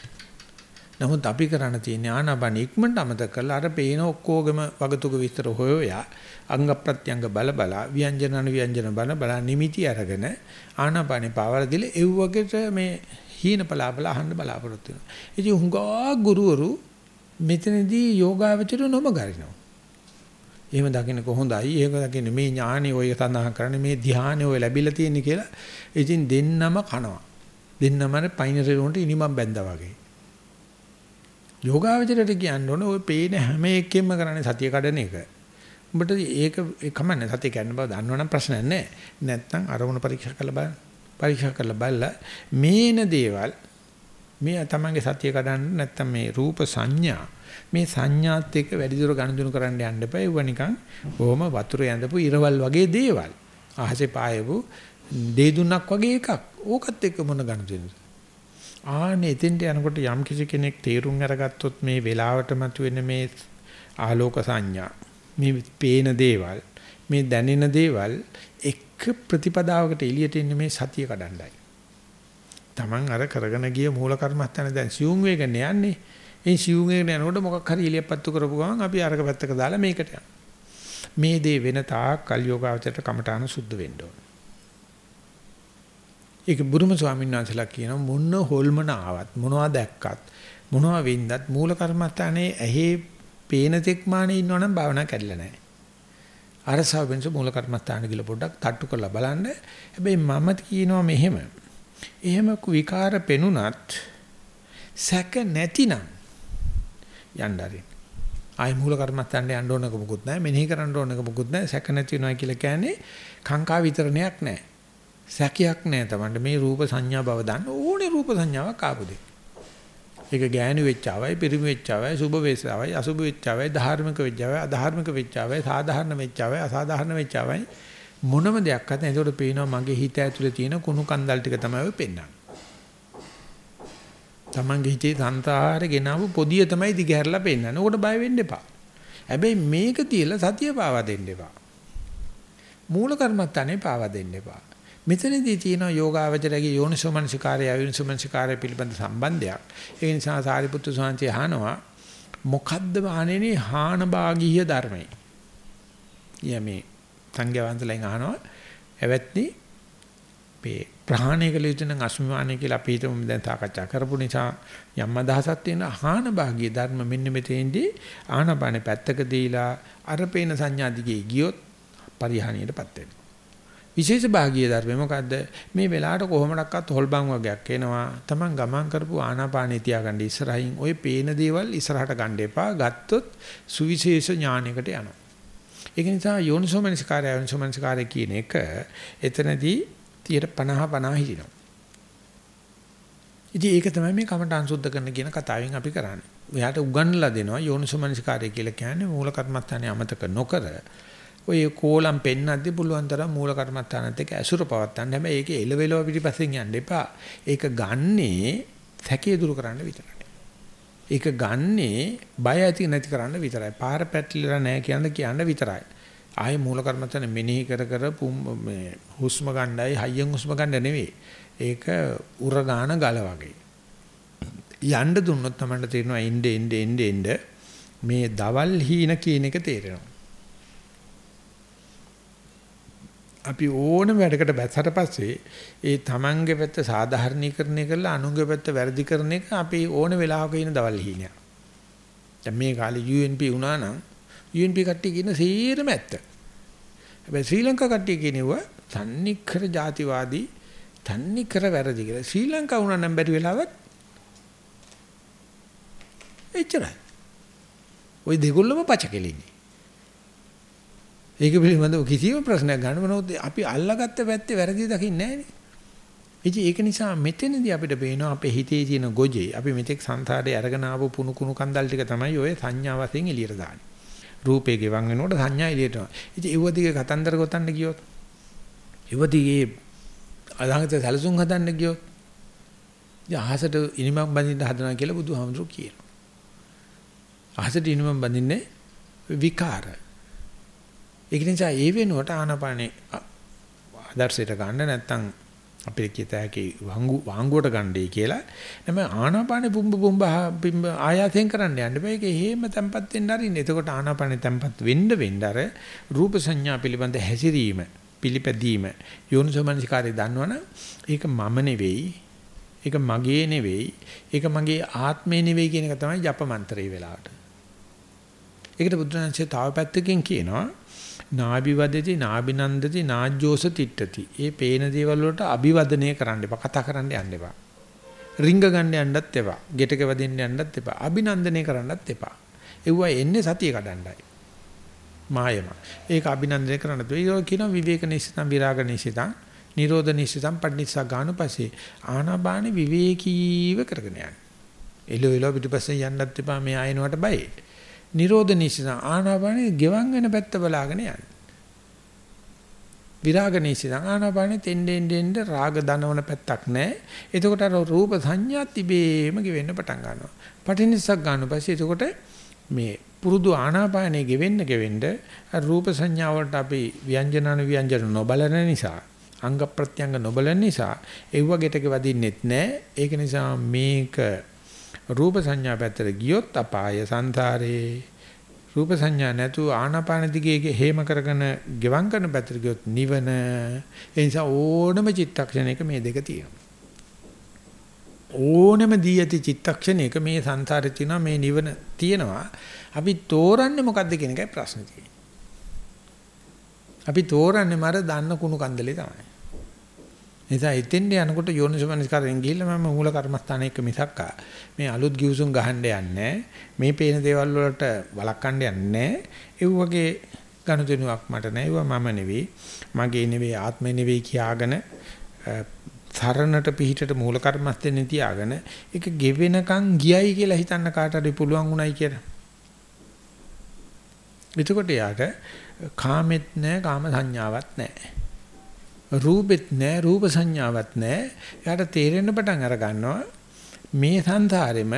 නමුත් අපි කරන්න තියෙන්නේ ආනාපාන ඉක්මනට අමතක කරලා අර පේන ඔක්කොගම වගතුක විස්තර හොයෝයා අංග ප්‍රත්‍යංග බල බල ව්‍යංජන අනු ව්‍යංජන බල බල නිමිති අරගෙන ආනාපානේ පාවල දිල එව් වගේට මේ හීන පලාපල අහන්න බලාපොරොත්තු වෙනවා. ඉතින් හුඟා ගුරුවරු මෙතනදී යෝගාවචර නොමගරිනවා. එහෙම දකින්න කොහොඳයි. ඒක දකින්න මේ ඥානෙ ඔය සඳහන් කරන්නේ මේ ධ්‍යානෙ ඔය ලැබිලා තියෙන කියලා. ඉතින් දෙන්නම කනවා. දෙන්නම පයින්රේ උන්ට ඉනිමම් බැඳා වගේ. යෝගාවචරයට කියන්න ඕනේ ඔය පේන හැම එකෙම කරන්නේ සතිය කඩන එක. උඹට ඒක කමන්නේ සතිය කඩන බව දන්නවනම් ප්‍රශ්නයක් නැහැ. නැත්තම් අරමුණ පරීක්ෂා කරලා බලන්න. පරීක්ෂා කරලා බලලා මේන දේවල් මේ තමන්ගේ සතිය කඩන්න නැත්තම් මේ රූප සංඥා මේ සංඥාත් එක්ක වැඩිදුර ගනුදෙනු කරන්න යන්න එපා. ඒව නිකන් බොහොම වතුර ඇඳපු ඉරවල් වගේ දේවල්. අහසේ පායපු දෙදුන්නක් වගේ එකක්. ඕකත් එක්ක මොන ගනුදෙනුද? ආනේ එතෙන්ට යනකොට යම් කිසි කෙනෙක් තේරුම් අරගත්තොත් මේ වෙලාවට මතුවෙන මේ ආලෝක සංඥා මේ පේන දේවල් මේ දැනෙන දේවල් එක ප්‍රතිපදාවකට එළියට එන්නේ මේ සතිය කඩන්නයි. Taman අර කරගෙන ගිය මූල කර්මස්ථානේ දැන් සියුම් වේගන යන්නේ. ඒ සියුම් වේගන යනකොට මොකක් හරි ඉලියපත්තු කරපු ගමන් අපි අරක පැත්තක දාලා මේකට යනවා. මේ දේ වෙන තාක් කල්යෝගාවචරයට කමඨාන සුද්ධ වෙන්න ඕන. ඒක බුදුම ස්වාමීන් වහන්සේලා කියන මොන හොල්මන ආවත් මොනවා දැක්කත් මොනවා වෙන්නත් මූල කර්මස්ථානේ ඇහි පේන තෙක් මානේ ඉන්නවනම් භාවනා කැඩලා නැහැ. අරසාව වෙනස මූල කර්මස්ථාන කියලා පොඩ්ඩක් තට්ටු කරලා බලන්න. හැබැයි මම කියනවා මෙහෙම එහෙම විකාර පෙනුනත් සැක නැතිනම් යන්න ආරින්. ආයි මූල කර්මත්තන්ට යන්න ඕනක මොකුත් නැහැ. මෙනෙහි කරන්න ඕනක මොකුත් නැහැ. සැක නැති වෙනවා කියලා කියන්නේ කාංකා විතරණයක් නැහැ. සැකයක් නැහැ තමන්ට මේ රූප සංඥා බව දන්න ඕනේ රූප සංඥාවක් ආපු දෙයක්. ඒක ගෑනු වෙච්චාවයි, පිරිමි වෙච්චාවයි, සුබ වෙච්චාවයි, අසුබ වෙච්චාවයි, ධාර්මික වෙච්චාවයි, අධාර්මික වෙච්චාවයි, සාධාරණ වෙච්චාවයි, අසාධාරණ වෙච්චාවයි මොනම දෙයක් අත එතකොට පේනවා මගේ හිත ඇතුලේ තියෙන කුණු කන්දල් ටික තමයි ඔය පෙන්වන්නේ. Tamange හිතේ සංතාරේ ගෙනාවු පොදිය තමයි දිගහැරලා පෙන්වන්නේ. උකට බය වෙන්න එපා. හැබැයි මේක තියලා සතිය පාවා දෙන්න එපා. මූල කර්මත්තානේ පාවා දෙන්න එපා. මෙතනදී තියෙනවා යෝගාවචරයේ යෝනිසෝමනසිකාරය අයෝනිසෝමනසිකාරය පිළිබඳ සම්බන්ධයක්. ඒ නිසා සාරිපුත්තු සාන්තිය අහනවා මොකද්ද ආනෙනේ හාන භාගීය ධර්මයි. යමේ සංඝයා වහන්සේලාගෙන් අහනවා එවත්නි මේ ප්‍රහාණය කළ යුතු නම් අස්මිමානය කියලා අපි හිතමු දැන් සාකච්ඡා කරපු නිසා යම් අදහසක් තියෙන ආහන භාගීය ධර්ම මෙන්න මෙතෙන්දී ආනපානේ පැත්තක දීලා අර පේන සංඥා දිගේ ගියොත් පරිහානියටපත් වෙනවා. විශේෂ භාගීය ධර්ම මොකද්ද? මේ වෙලාවට කොහොමඩක්වත් හොල්බන් වගේක් එනවා. Taman ගමන් කරපු ආනාපානෙ තියාගන්න ඉස්සරහින් ওই පේන දේවල් ඉස්සරහට ගන්න එපා. ගත්තොත් සුවිශේෂ ඥානයකට යනවා. ඒක නිසා යෝනිසෝමනසිකාරය යෝනිසෝමනසිකාරය කියන එක එතනදී 50 50 හිටිනවා. ඉතින් ඒක තමයි මේ කමඨං සුද්ධ කරන කියන කතාවෙන් අපි කරන්නේ. එයාට උගන්ලා දෙනවා යෝනිසෝමනසිකාරය කියලා කියන්නේ මූල කර්මස්ථානේ අමතක නොකර ඔය කෝලම් පෙන්නද්දි පුළුවන් තරම් මූල කර්මස්ථානත් එක්ක ඇසුර පවත්තන්න. හැබැයි ඒකේ එලවෙලව පිටිපස්සෙන් යන්න එපා. ඒක ගන්නේ සැකේ දුරු කරන්න විතරයි. ඒක ගන්නේ බය ඇති නැති කරන්න විතරයි. පාර පැටලිලා නැහැ කියන කියන්න විතරයි. ආයේ මූල කර්මතන මෙනෙහි කර කර මේ හුස්ම ගන්නයි හයියෙන් හුස්ම ගන්න නෙවෙයි. ඒක උරගාන ගල වගේ. යන්න දුන්නොත් තමයි තේරෙනවා එnde ende ende ende මේ දවල් හීන කියන එක තේරෙනවා. අපි ඕනම වැඩකට බැසට පස්සේ ඒ තමන්ගේ පැත්ත සාධාරණීකරණය කරලා අනුන්ගේ පැත්ත වැරදි කරන එක අපි ඕන වෙලාවක ඉන්න දවල් හිණයක්. දැන් මේ කාලේ UNP වුණා නම් UNP කට්ටිය කියන සීරම ඇත්ත. හැබැයි ශ්‍රී ලංකා කට්ටිය කියනවා තන්නිකර ಜಾතිවාදී තන්නිකර වැරදි කියලා. ශ්‍රී ලංකා වුණා නම් බැරි වෙලාවත් එච්චරයි. ওই දෙගොල්ලම පචකෙලින්නේ. ඒක පිළිබඳව කිසිම ප්‍රශ්නයක් ගන්න මොනවද අපි අල්ලාගත්ත පැත්තේ වැරදි දකින්නේ නැහැ ඒක නිසා මෙතනදී අපිට පේනවා අපේ හිතේ තියෙන ගොජේ අපි මෙතෙක් සංසාරේ අරගෙන ආපු පුණු කුණු කන්දල් ටික තමයි ඔය සංඥා වශයෙන් එළියට දාන්නේ. රූපේ ගෙවන් වෙනකොට සංඥා එළියට යනවා. ඉතින් ඒව දිගේ කතන්දර ගොතන්න ගියොත් ඒව දිගේ අදාහත සැලසුම් හදන්න ගියොත් අහසට ඉනිමක් බඳින්න හදනවා කියලා බුදුහාමුදුරුවෝ කියනවා. අහසට ඉනිමක් බඳින්නේ විකාරය ඒක නිසා ඒ වෙනුවට ආනපානේ ආදර්ශයට ගන්න නැත්නම් අපේ කියතෑකේ වංගු වාංගුවට ගන්නයි කියලා නම ආනාපානේ පුම්බ පුම්බ පිම්බ ආයාසයෙන් කරන්න යන්න බෑ ඒක හේම තැම්පත් වෙන්න අරින්න. එතකොට ආනාපානේ තැම්පත් වෙන්න වෙන්න අර රූප සංඥා පිළිබඳ හැසිරීම පිළිපැදීම යෝනිසෝමනසිකාරය දන්නවනම් ඒක මම නෙවෙයි ඒක මගේ නෙවෙයි ඒක මගේ ආත්මේ නෙවෙයි කියන එක තමයි ජප මන්ත්‍රයේ වෙලාවට. ඒකට බුදුරජාණන්සේ තව පැත්තකින් කියනවා නාභිවදති නාභිනන්දති නාජ්ජෝස තිට්ඨති. ඒ පේන දේවල් වලට අභිවදනය කරන්න එපා. කතා කරන්න යන්න එපා. රිංග ගන්න යන්නත් එපා. ගෙටක වදින්න යන්නත් එපා. අභිනන්දනය කරන්නත් එපා. ඒවා එන්නේ සතිය කඩන්නයි. මායම. ඒක අභිනන්දනය කරන්න දෙයි. ඒක කියනවා විවේක නිසිතං විරාග නිසිතං නිරෝධ නිසිතං පටිච්ච ගානුපසේ ආනාපාන විවේකීව කරගෙන යන්න. එළෝ එළෝ පිටිපස්සේ යන්නත් එපා මේ ආයනවට බයයි. නිරෝධ නිසිත ආනාපානේ ගෙවන් වෙන පැත්ත බලාගෙන යන්න. විරාග නිසිත ආනාපානේ තෙන්ඩෙන් දෙන්න රාග දනවන පැත්තක් නැහැ. එතකොට අර රූප සංඥා තිබේම ගෙවෙන්න පටන් ගන්නවා. පටිනිසක් ගන්න පස්සේ එතකොට මේ පුරුදු ආනාපානේ ගෙවෙන්න ගෙවෙන්න රූප සංඥා වලට අපි ව්‍යංජනන ව්‍යංජන නොබලන නිසා අංග ප්‍රත්‍යංග නොබලන නිසා එව්ව ගෙටක වදින්නෙත් නැහැ. ඒක නිසා මේක රූප සංඥා පැත්තට ගියොත් අපාය සංසාරේ. රූප සංඥා නැතු ආනාපාන දිගේ හේම කරගෙන ගෙවම් කරන පැත්තට ගියොත් නිවන. ඒ නිසා ඕනම චිත්තක්ෂණයක මේ දෙක තියෙනවා. ඕනම දී ඇති චිත්තක්ෂණයක මේ සංසාරේ තියෙනවා මේ නිවන තියෙනවා. අපි තෝරන්නේ මොකද්ද කියන එකයි ප්‍රශ්නේ තියෙන්නේ. අපි තෝරන්නේ මර දන්න කුණු කන්දලේ තමයි. නිසා එතෙන්ට යනකොට යෝනිසමනස්කාරයෙන් ගිහිල්ලා මම මූල කර්මස්ථානයක මිසක් මේ අලුත් ගිවිසුම් ගහන්න යන්නේ මේ පේන දේවල් වලට වළක්වන්න යන්නේ ඒ වගේ ගනුදෙනුවක් මට නැව මම නෙවෙයි මගේ නෙවෙයි ආත්මෙ නෙවෙයි කියාගෙන තරණට පිහිටට මූල කර්මස්තෙන්නේ තියාගෙන ඒක ගෙවෙනකන් ගියයි කියලා හිතන්න කාට හරි පුළුවන් උණයි කියලා. එතකොට යාට කාමෙත් නැහැ කාම සංඥාවක් නැහැ. රූපෙත් නැහැ රූප සංඥාවක් නැහැ. යාට තේරෙන්න පටන් අර ගන්නවා මේ සංසාරෙම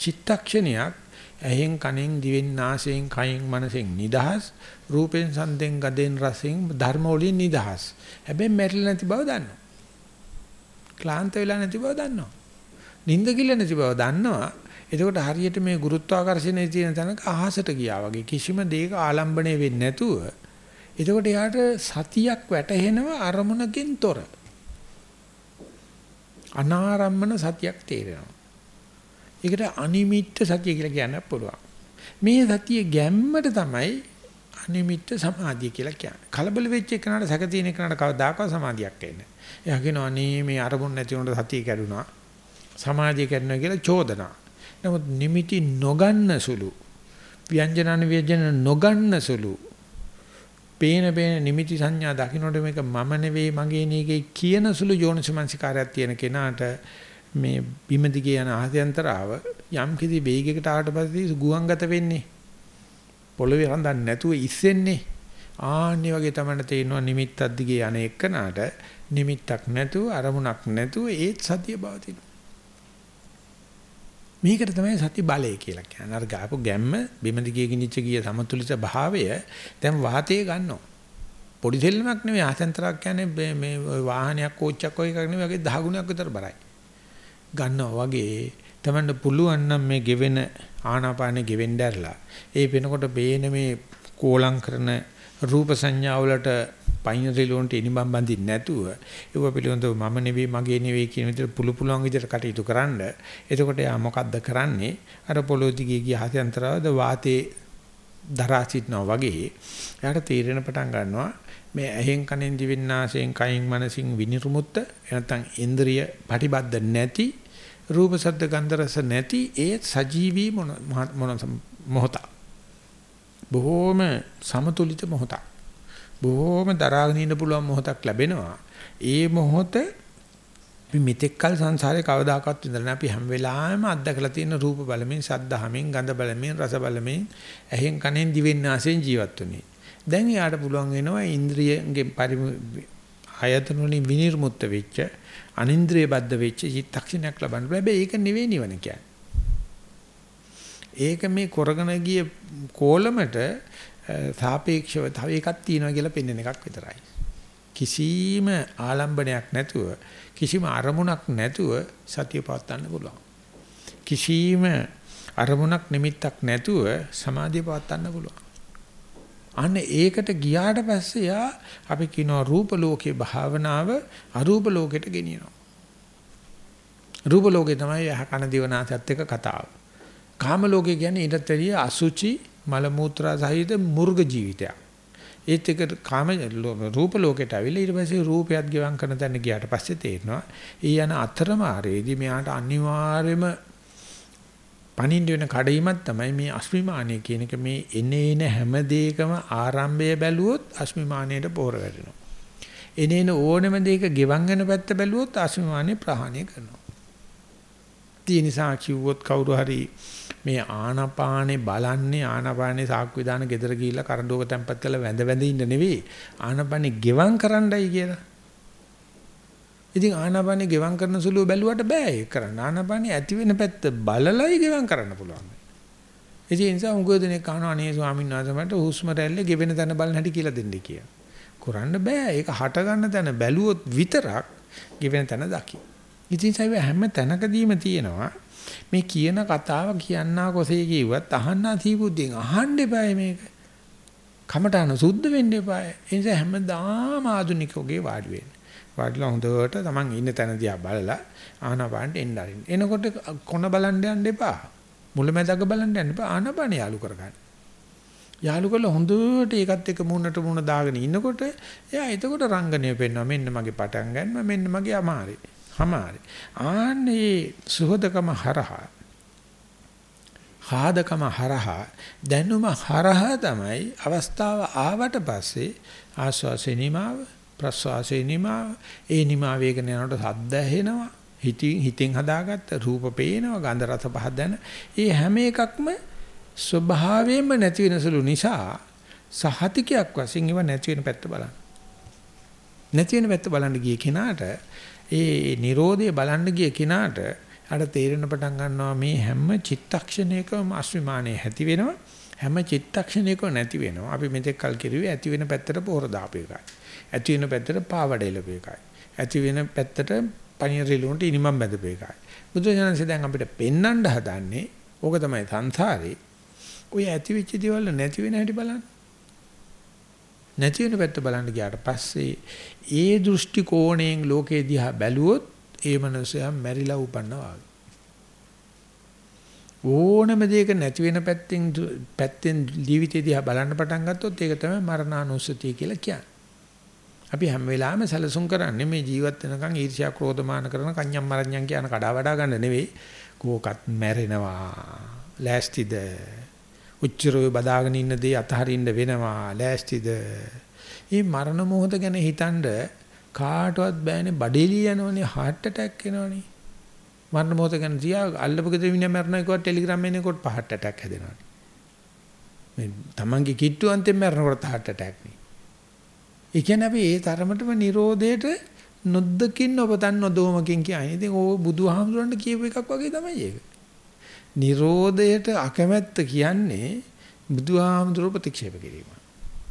චිත්තක්ෂණයක් ඇහෙන් කනෙන් දිවෙන් නාසයෙන් කයෙන් මනසෙන් නිදහස් රූපෙන් සන්දෙන් ගදෙන් රසෙන් ධර්ම වලින් නිදහස්. හැබැයි මැරිලා නැති බව දන්නවා. ක්ලාන්ත වෙලා නැති බව දන්නවා. නිින්ද කිල්ල නැති බව දන්නවා. එතකොට හරියට මේ ගුරුත්වාකර්ෂණයේ තියෙන තැනක අහසට ගියා වගේ. කිසිම දෙයක ආලම්බණය වෙන්නේ නැතුව එතකොට යාට සතියක් වැටහෙනවා අරමුණකින් තොර අනාරම්මන සතියක් තේරෙනවා ඒකට අනිමිත්ත සතිය කියලා කියන්න පුළුවන්. මේ සතිය ගැම්මට තමයි අනිමිත්ත සමාධිය කියලා කියන්නේ. කලබල වෙච්ච එකනට සැක තියෙන එකනට කවදාකවත් සමාධියක් එන්නේ නැහැ. එයා කියනවා අනේ මේ අරමුණ නැති වුණොත් සතිය කැඩුනා. සමාධිය කැඩුනා කියලා චෝදනා. නමුත් නිමිති නොගන්න සුළු ව්‍යංජනන ව්‍යංජන නොගන්න සුළු පේන පේන නිමිති සංඥා දකින්නට මේක මම නෙවෙයි මගේ නෙගේ කියන සුළු යෝනිසමංසිකාරයක් තියෙන කෙනාට මේ බිම දිගේ යන ආහයන්තරාව යම් කිසි වේගයකට ආවට පස්සේ ගුවන්ගත වෙන්නේ. පොළවේ හඳන් නැතුව ඉස්සෙන්නේ. ආන්නේ වගේ තමයි තේරෙනවා නිමිත්තක් දිගේ යන එකනට නිමිත්තක් නැතුව අරමුණක් නැතුව ඒත් සතිය පවතින මේකට තමයි සති බලය කියලා කියන්නේ. අර ගාපු ගැම්ම බිම දිගේ ගිනිච්ච ගිය සමතුලිත භාවය දැන් වාතයේ ගන්නවා. පොඩි දෙල්ලමක් නෙවෙයි ආසෙන්තරක් කියන්නේ මේ වාහනයක් කෝච්චයක් වගේ එකක් නෙවෙයි වගේ 10 ගුණයක් විතර බරයි. ගන්නවා වගේ තමන්න පුළුවන් නම් මේ ගෙවෙන ආනාපානෙ ගෙවෙන්න ඇරලා ඒ වෙනකොට බේන මේ කෝලම් කරන රූප සංඥා වලට පයින් රිලොන්ට ඉනිබම් බඳින්න නැතුව ඒව පිළිබඳව මම නෙවෙයි මගේ නෙවෙයි කියන විදිහට පුළු පුළුවන් විදිහට කටයුතු කරන්න. එතකොට යා මොකද්ද කරන්නේ? අර පොළොව දිගේ ගිය හතෙන්තරවද වාතේ දරා සිටනවා වගේ එයාට තීරණ පටන් ගන්නවා. මේ ඇහෙන් කනෙන් දිවෙන් නාසයෙන් කයින් මනසින් විනිර්මුත්ත නැත්නම් ඉන්ද්‍රිය ප්‍රතිබද්ධ නැති රූප ශබ්ද ගන්ධ රස නැති ඒ සජීවී මොන මොන මොහත බොහෝම සමතුලිත මොහතක් බොහෝම දරාගෙන ඉන්න පුළුවන් මොහොතක් ලැබෙනවා ඒ මොහොත අපි මෙතෙක් කල සංසාරේ කවදාකවත් විඳලා නැහැ අපි හැම වෙලාවෙම අත්දකලා තියෙන රූප බලමින් සද්දහමින් ගඳ බලමින් රස බලමින් ඇහෙන් කනෙන් දිවෙන් නාසයෙන් ජීවත් වෙන්නේ දැන් යාට පුළුවන් වෙනවා ඉන්ද්‍රියන්ගේ ආයතන වලින් විනිර්මුක්ත වෙච්ච අනින්ද්‍රිය බද්ධ වෙච්ච චිත්තක්ෂණයක් ලබන්න. හැබැයි ඒක නෙවෙයි නිවන කියන්නේ. ඒක මේ කරගෙන ගිය කෝලමට සාපේක්ෂව තව එකක් තියෙනවා කියලා පෙන්වන එකක් විතරයි. කිසිම ආලම්බනයක් නැතුව කිසිම අරමුණක් නැතුව සතිය පවත්වන්න පුළුවන්. කිසිම අරමුණක් නිමිත්තක් නැතුව සමාධිය පවත්වන්න පුළුවන්. අන්න ඒකට ගියාට පස්සේ යා අපි කියනවා රූප ලෝකේ භාවනාව අරූප ලෝකෙට ගෙනියනවා. රූප ලෝකේ තමයි යහ කන දිවනාසත් එක්ක කතාව. කාම ලෝකේ කියන්නේ ඊටත් වැඩිය අසුචි මල මූත්‍රා සහිත මුර්ග ජීවිතයක්. ඒත් එක කාම රූප ලෝකයට අවිලා ඊට පස්සේ රූපයත් ගෙවම් කරන තැන ගියාට පස්සේ තේරෙනවා ඊ යන අතරමාරේදී මෙයාට අනිවාර්යයෙන්ම පණින්න වෙන කඩීමක් තමයි මේ අස්මිමානය කියන එක මේ එනේන හැම දෙයකම ආරම්භය බැලුවොත් අස්මිමානයට පෝර වැටෙනවා. එනේන ඕනම දෙයක ගෙවන් වෙන පැත්ත බැලුවොත් අස්මිමානය ප්‍රහාණය කරනවා. ඒ නිසා කිව්වොත් කවුරු හරි මේ ආනාපානේ බලන්නේ ආනාපානේ සාක්කු විදාන ගෙදර ගිහිල්ලා කරඬුවක තැම්පත් කරලා වැඳ වැඳ ඉන්න නෙවෙයි ආනාපානේ ගෙවන් කරන්නයි කියලා. ඉතින් ආනාපානිය ගෙවම් කරන සුළුව බැලුවට බෑ ඒක කරන්න. ආනාපානිය ඇති වෙන පැත්ත බලලයි ගෙවම් කරන්න පුළුවන්. ඉතින් ඒ නිසා උගෝ දෙනෙක් අහනවා අනේ ස්වාමීන් වහන්සේ මට හුස්ම රැල්ල ගෙවෙන තැන බලන්න හැටි කියලා දෙන්න කියලා. කරන්න බෑ. ඒක හට ගන්න තැන බැලුවොත් විතරක් ගෙවෙන තැන දකි. ඉතින් සයිව හැම තැනකදීම තියෙනවා මේ කියන කතාව කියන්නා කොසේ කිව්වත් අහන්නා තීබුද්ධියෙන් අහන්න එපායි මේක. කමටහන සුද්ධ වෙන්න එපායි. ඒ නිසා හැමදාම ආදුනිකෝගේ වාඩි වෙන්න. වාඩිලා හොඳට Taman ඉන්න තැන දිහා බලලා ආනාපානට එන්න ආරින්න. එනකොට කොන බලන්න යන්න එපා. මුලැමැදක බලන්න යන්න එපා. ආනාපාන යාලු කරගන්න. යාලු කරලා හොඳට ඒකත් එක්ක මූණට මූණ දාගෙන ඉන්නකොට එයා එතකොට රංගනය පෙන්වනවා. මෙන්න මගේ පටන් ගන්න මෙන්න මගේ අමාරි. හමාරි. ආන්නේ සුහදකම හරහා හාදකම හරහා දැනුම හරහා තමයි අවස්ථාව ආවට පස්සේ ආස්වාසේ නිමාව ප්‍රස්වාසයේ නිමා ඒ නිමා වේගන යනකොට සද්ද ඇහෙනවා හිතින් හිතෙන් හදාගත්ත රූප පේනවා ගන්ධ රස පහක් දැන ඒ හැම එකක්ම ස්වභාවයෙන්ම නැති වෙනසලු නිසා සහතිකයක් වශයෙන් ඒව නැති වෙන පැත්ත බලන්න නැති වෙන පැත්ත බලන්න ගිය කෙනාට ඒ Nirodhe බලන්න ගිය කෙනාට අර තේරෙන පටන් ගන්නවා මේ හැම චිත්තක්ෂණයකම අස්විමානයේ ඇති වෙනවා. හැම චිත්තක්ෂණයකම නැති වෙනවා. අපි මෙතෙක් කල් කිරුවේ ඇති වෙන පැත්තට පොහොර දාපු එකයි. ඇති වෙන පැත්තට පාවඩෙලපු එකයි. ඇති වෙන පැත්තට පණිර රිලුන්ට ඉනිමම් බැදපු එකයි. බුදුසසුනේ දැන් අපිට පෙන්වන්න හදන්නේ ඕක තමයි සංසාරේ. ඔය ඇති වෙච්ච දේවල් නැති වෙන හැටි බලන්න. නැති වෙන පැත්ත බලන්න ගියාට පස්සේ ඒ දෘෂ්ටි කෝණයෙන් ලෝකේ දිහා බැලුවොත් ඒ මනුස්සයා මැරිලා උපන්නා වගේ. ඕනම දෙයක නැති වෙන පැත්තෙන් පැත්තෙන් ජීවිතය දිහා බලන්න පටන් ගත්තොත් ඒක තමයි මරණානුස්සතිය කියලා කියන්නේ. අපි හැම වෙලාවෙම සැලසුම් කරන්නේ මේ ජීවත් වෙනකන් ඊර්ෂ්‍යා ක්‍රෝධමාන කරන කන්‍යම් මරණ්‍යම් කියන කඩා වඩා ගන්න නෙවෙයි. කෝකත් මැරෙනවා. ලෑස්තිද? උච්චරෝ බදාගෙන ඉන්න දේ අතහරින්න වෙනවා. ලෑස්තිද? මේ මරණ මොහොත ගැන හිතනද කාටවත් බෑනේ බඩේලිය යනවනේ heart attack එනවනේ. මරණ මොහොත ගැන තියා අල්ලපු ගෙදර මිනිහා මරනවා කිව්වට ටෙලිග්‍රෑම් එනකොට heart attack හැදෙනවනේ. මේ තමන්ගේ කිට්ටු අන්තිම මරනකොට heart attack නේ. ඒ කියන්නේ අපි ඒ තරමටම Nirodheට නොද්දකින් ඔබතන් නොදෝමකින් කියන්නේ. ඉතින් ඕ බුදුහාමුදුරන්ට කියපු එකක් වගේ තමයි ඒක. Nirodheට අකමැත්ත කියන්නේ බුදුහාමුදුරුව ප්‍රතික්ෂේප කිරීම.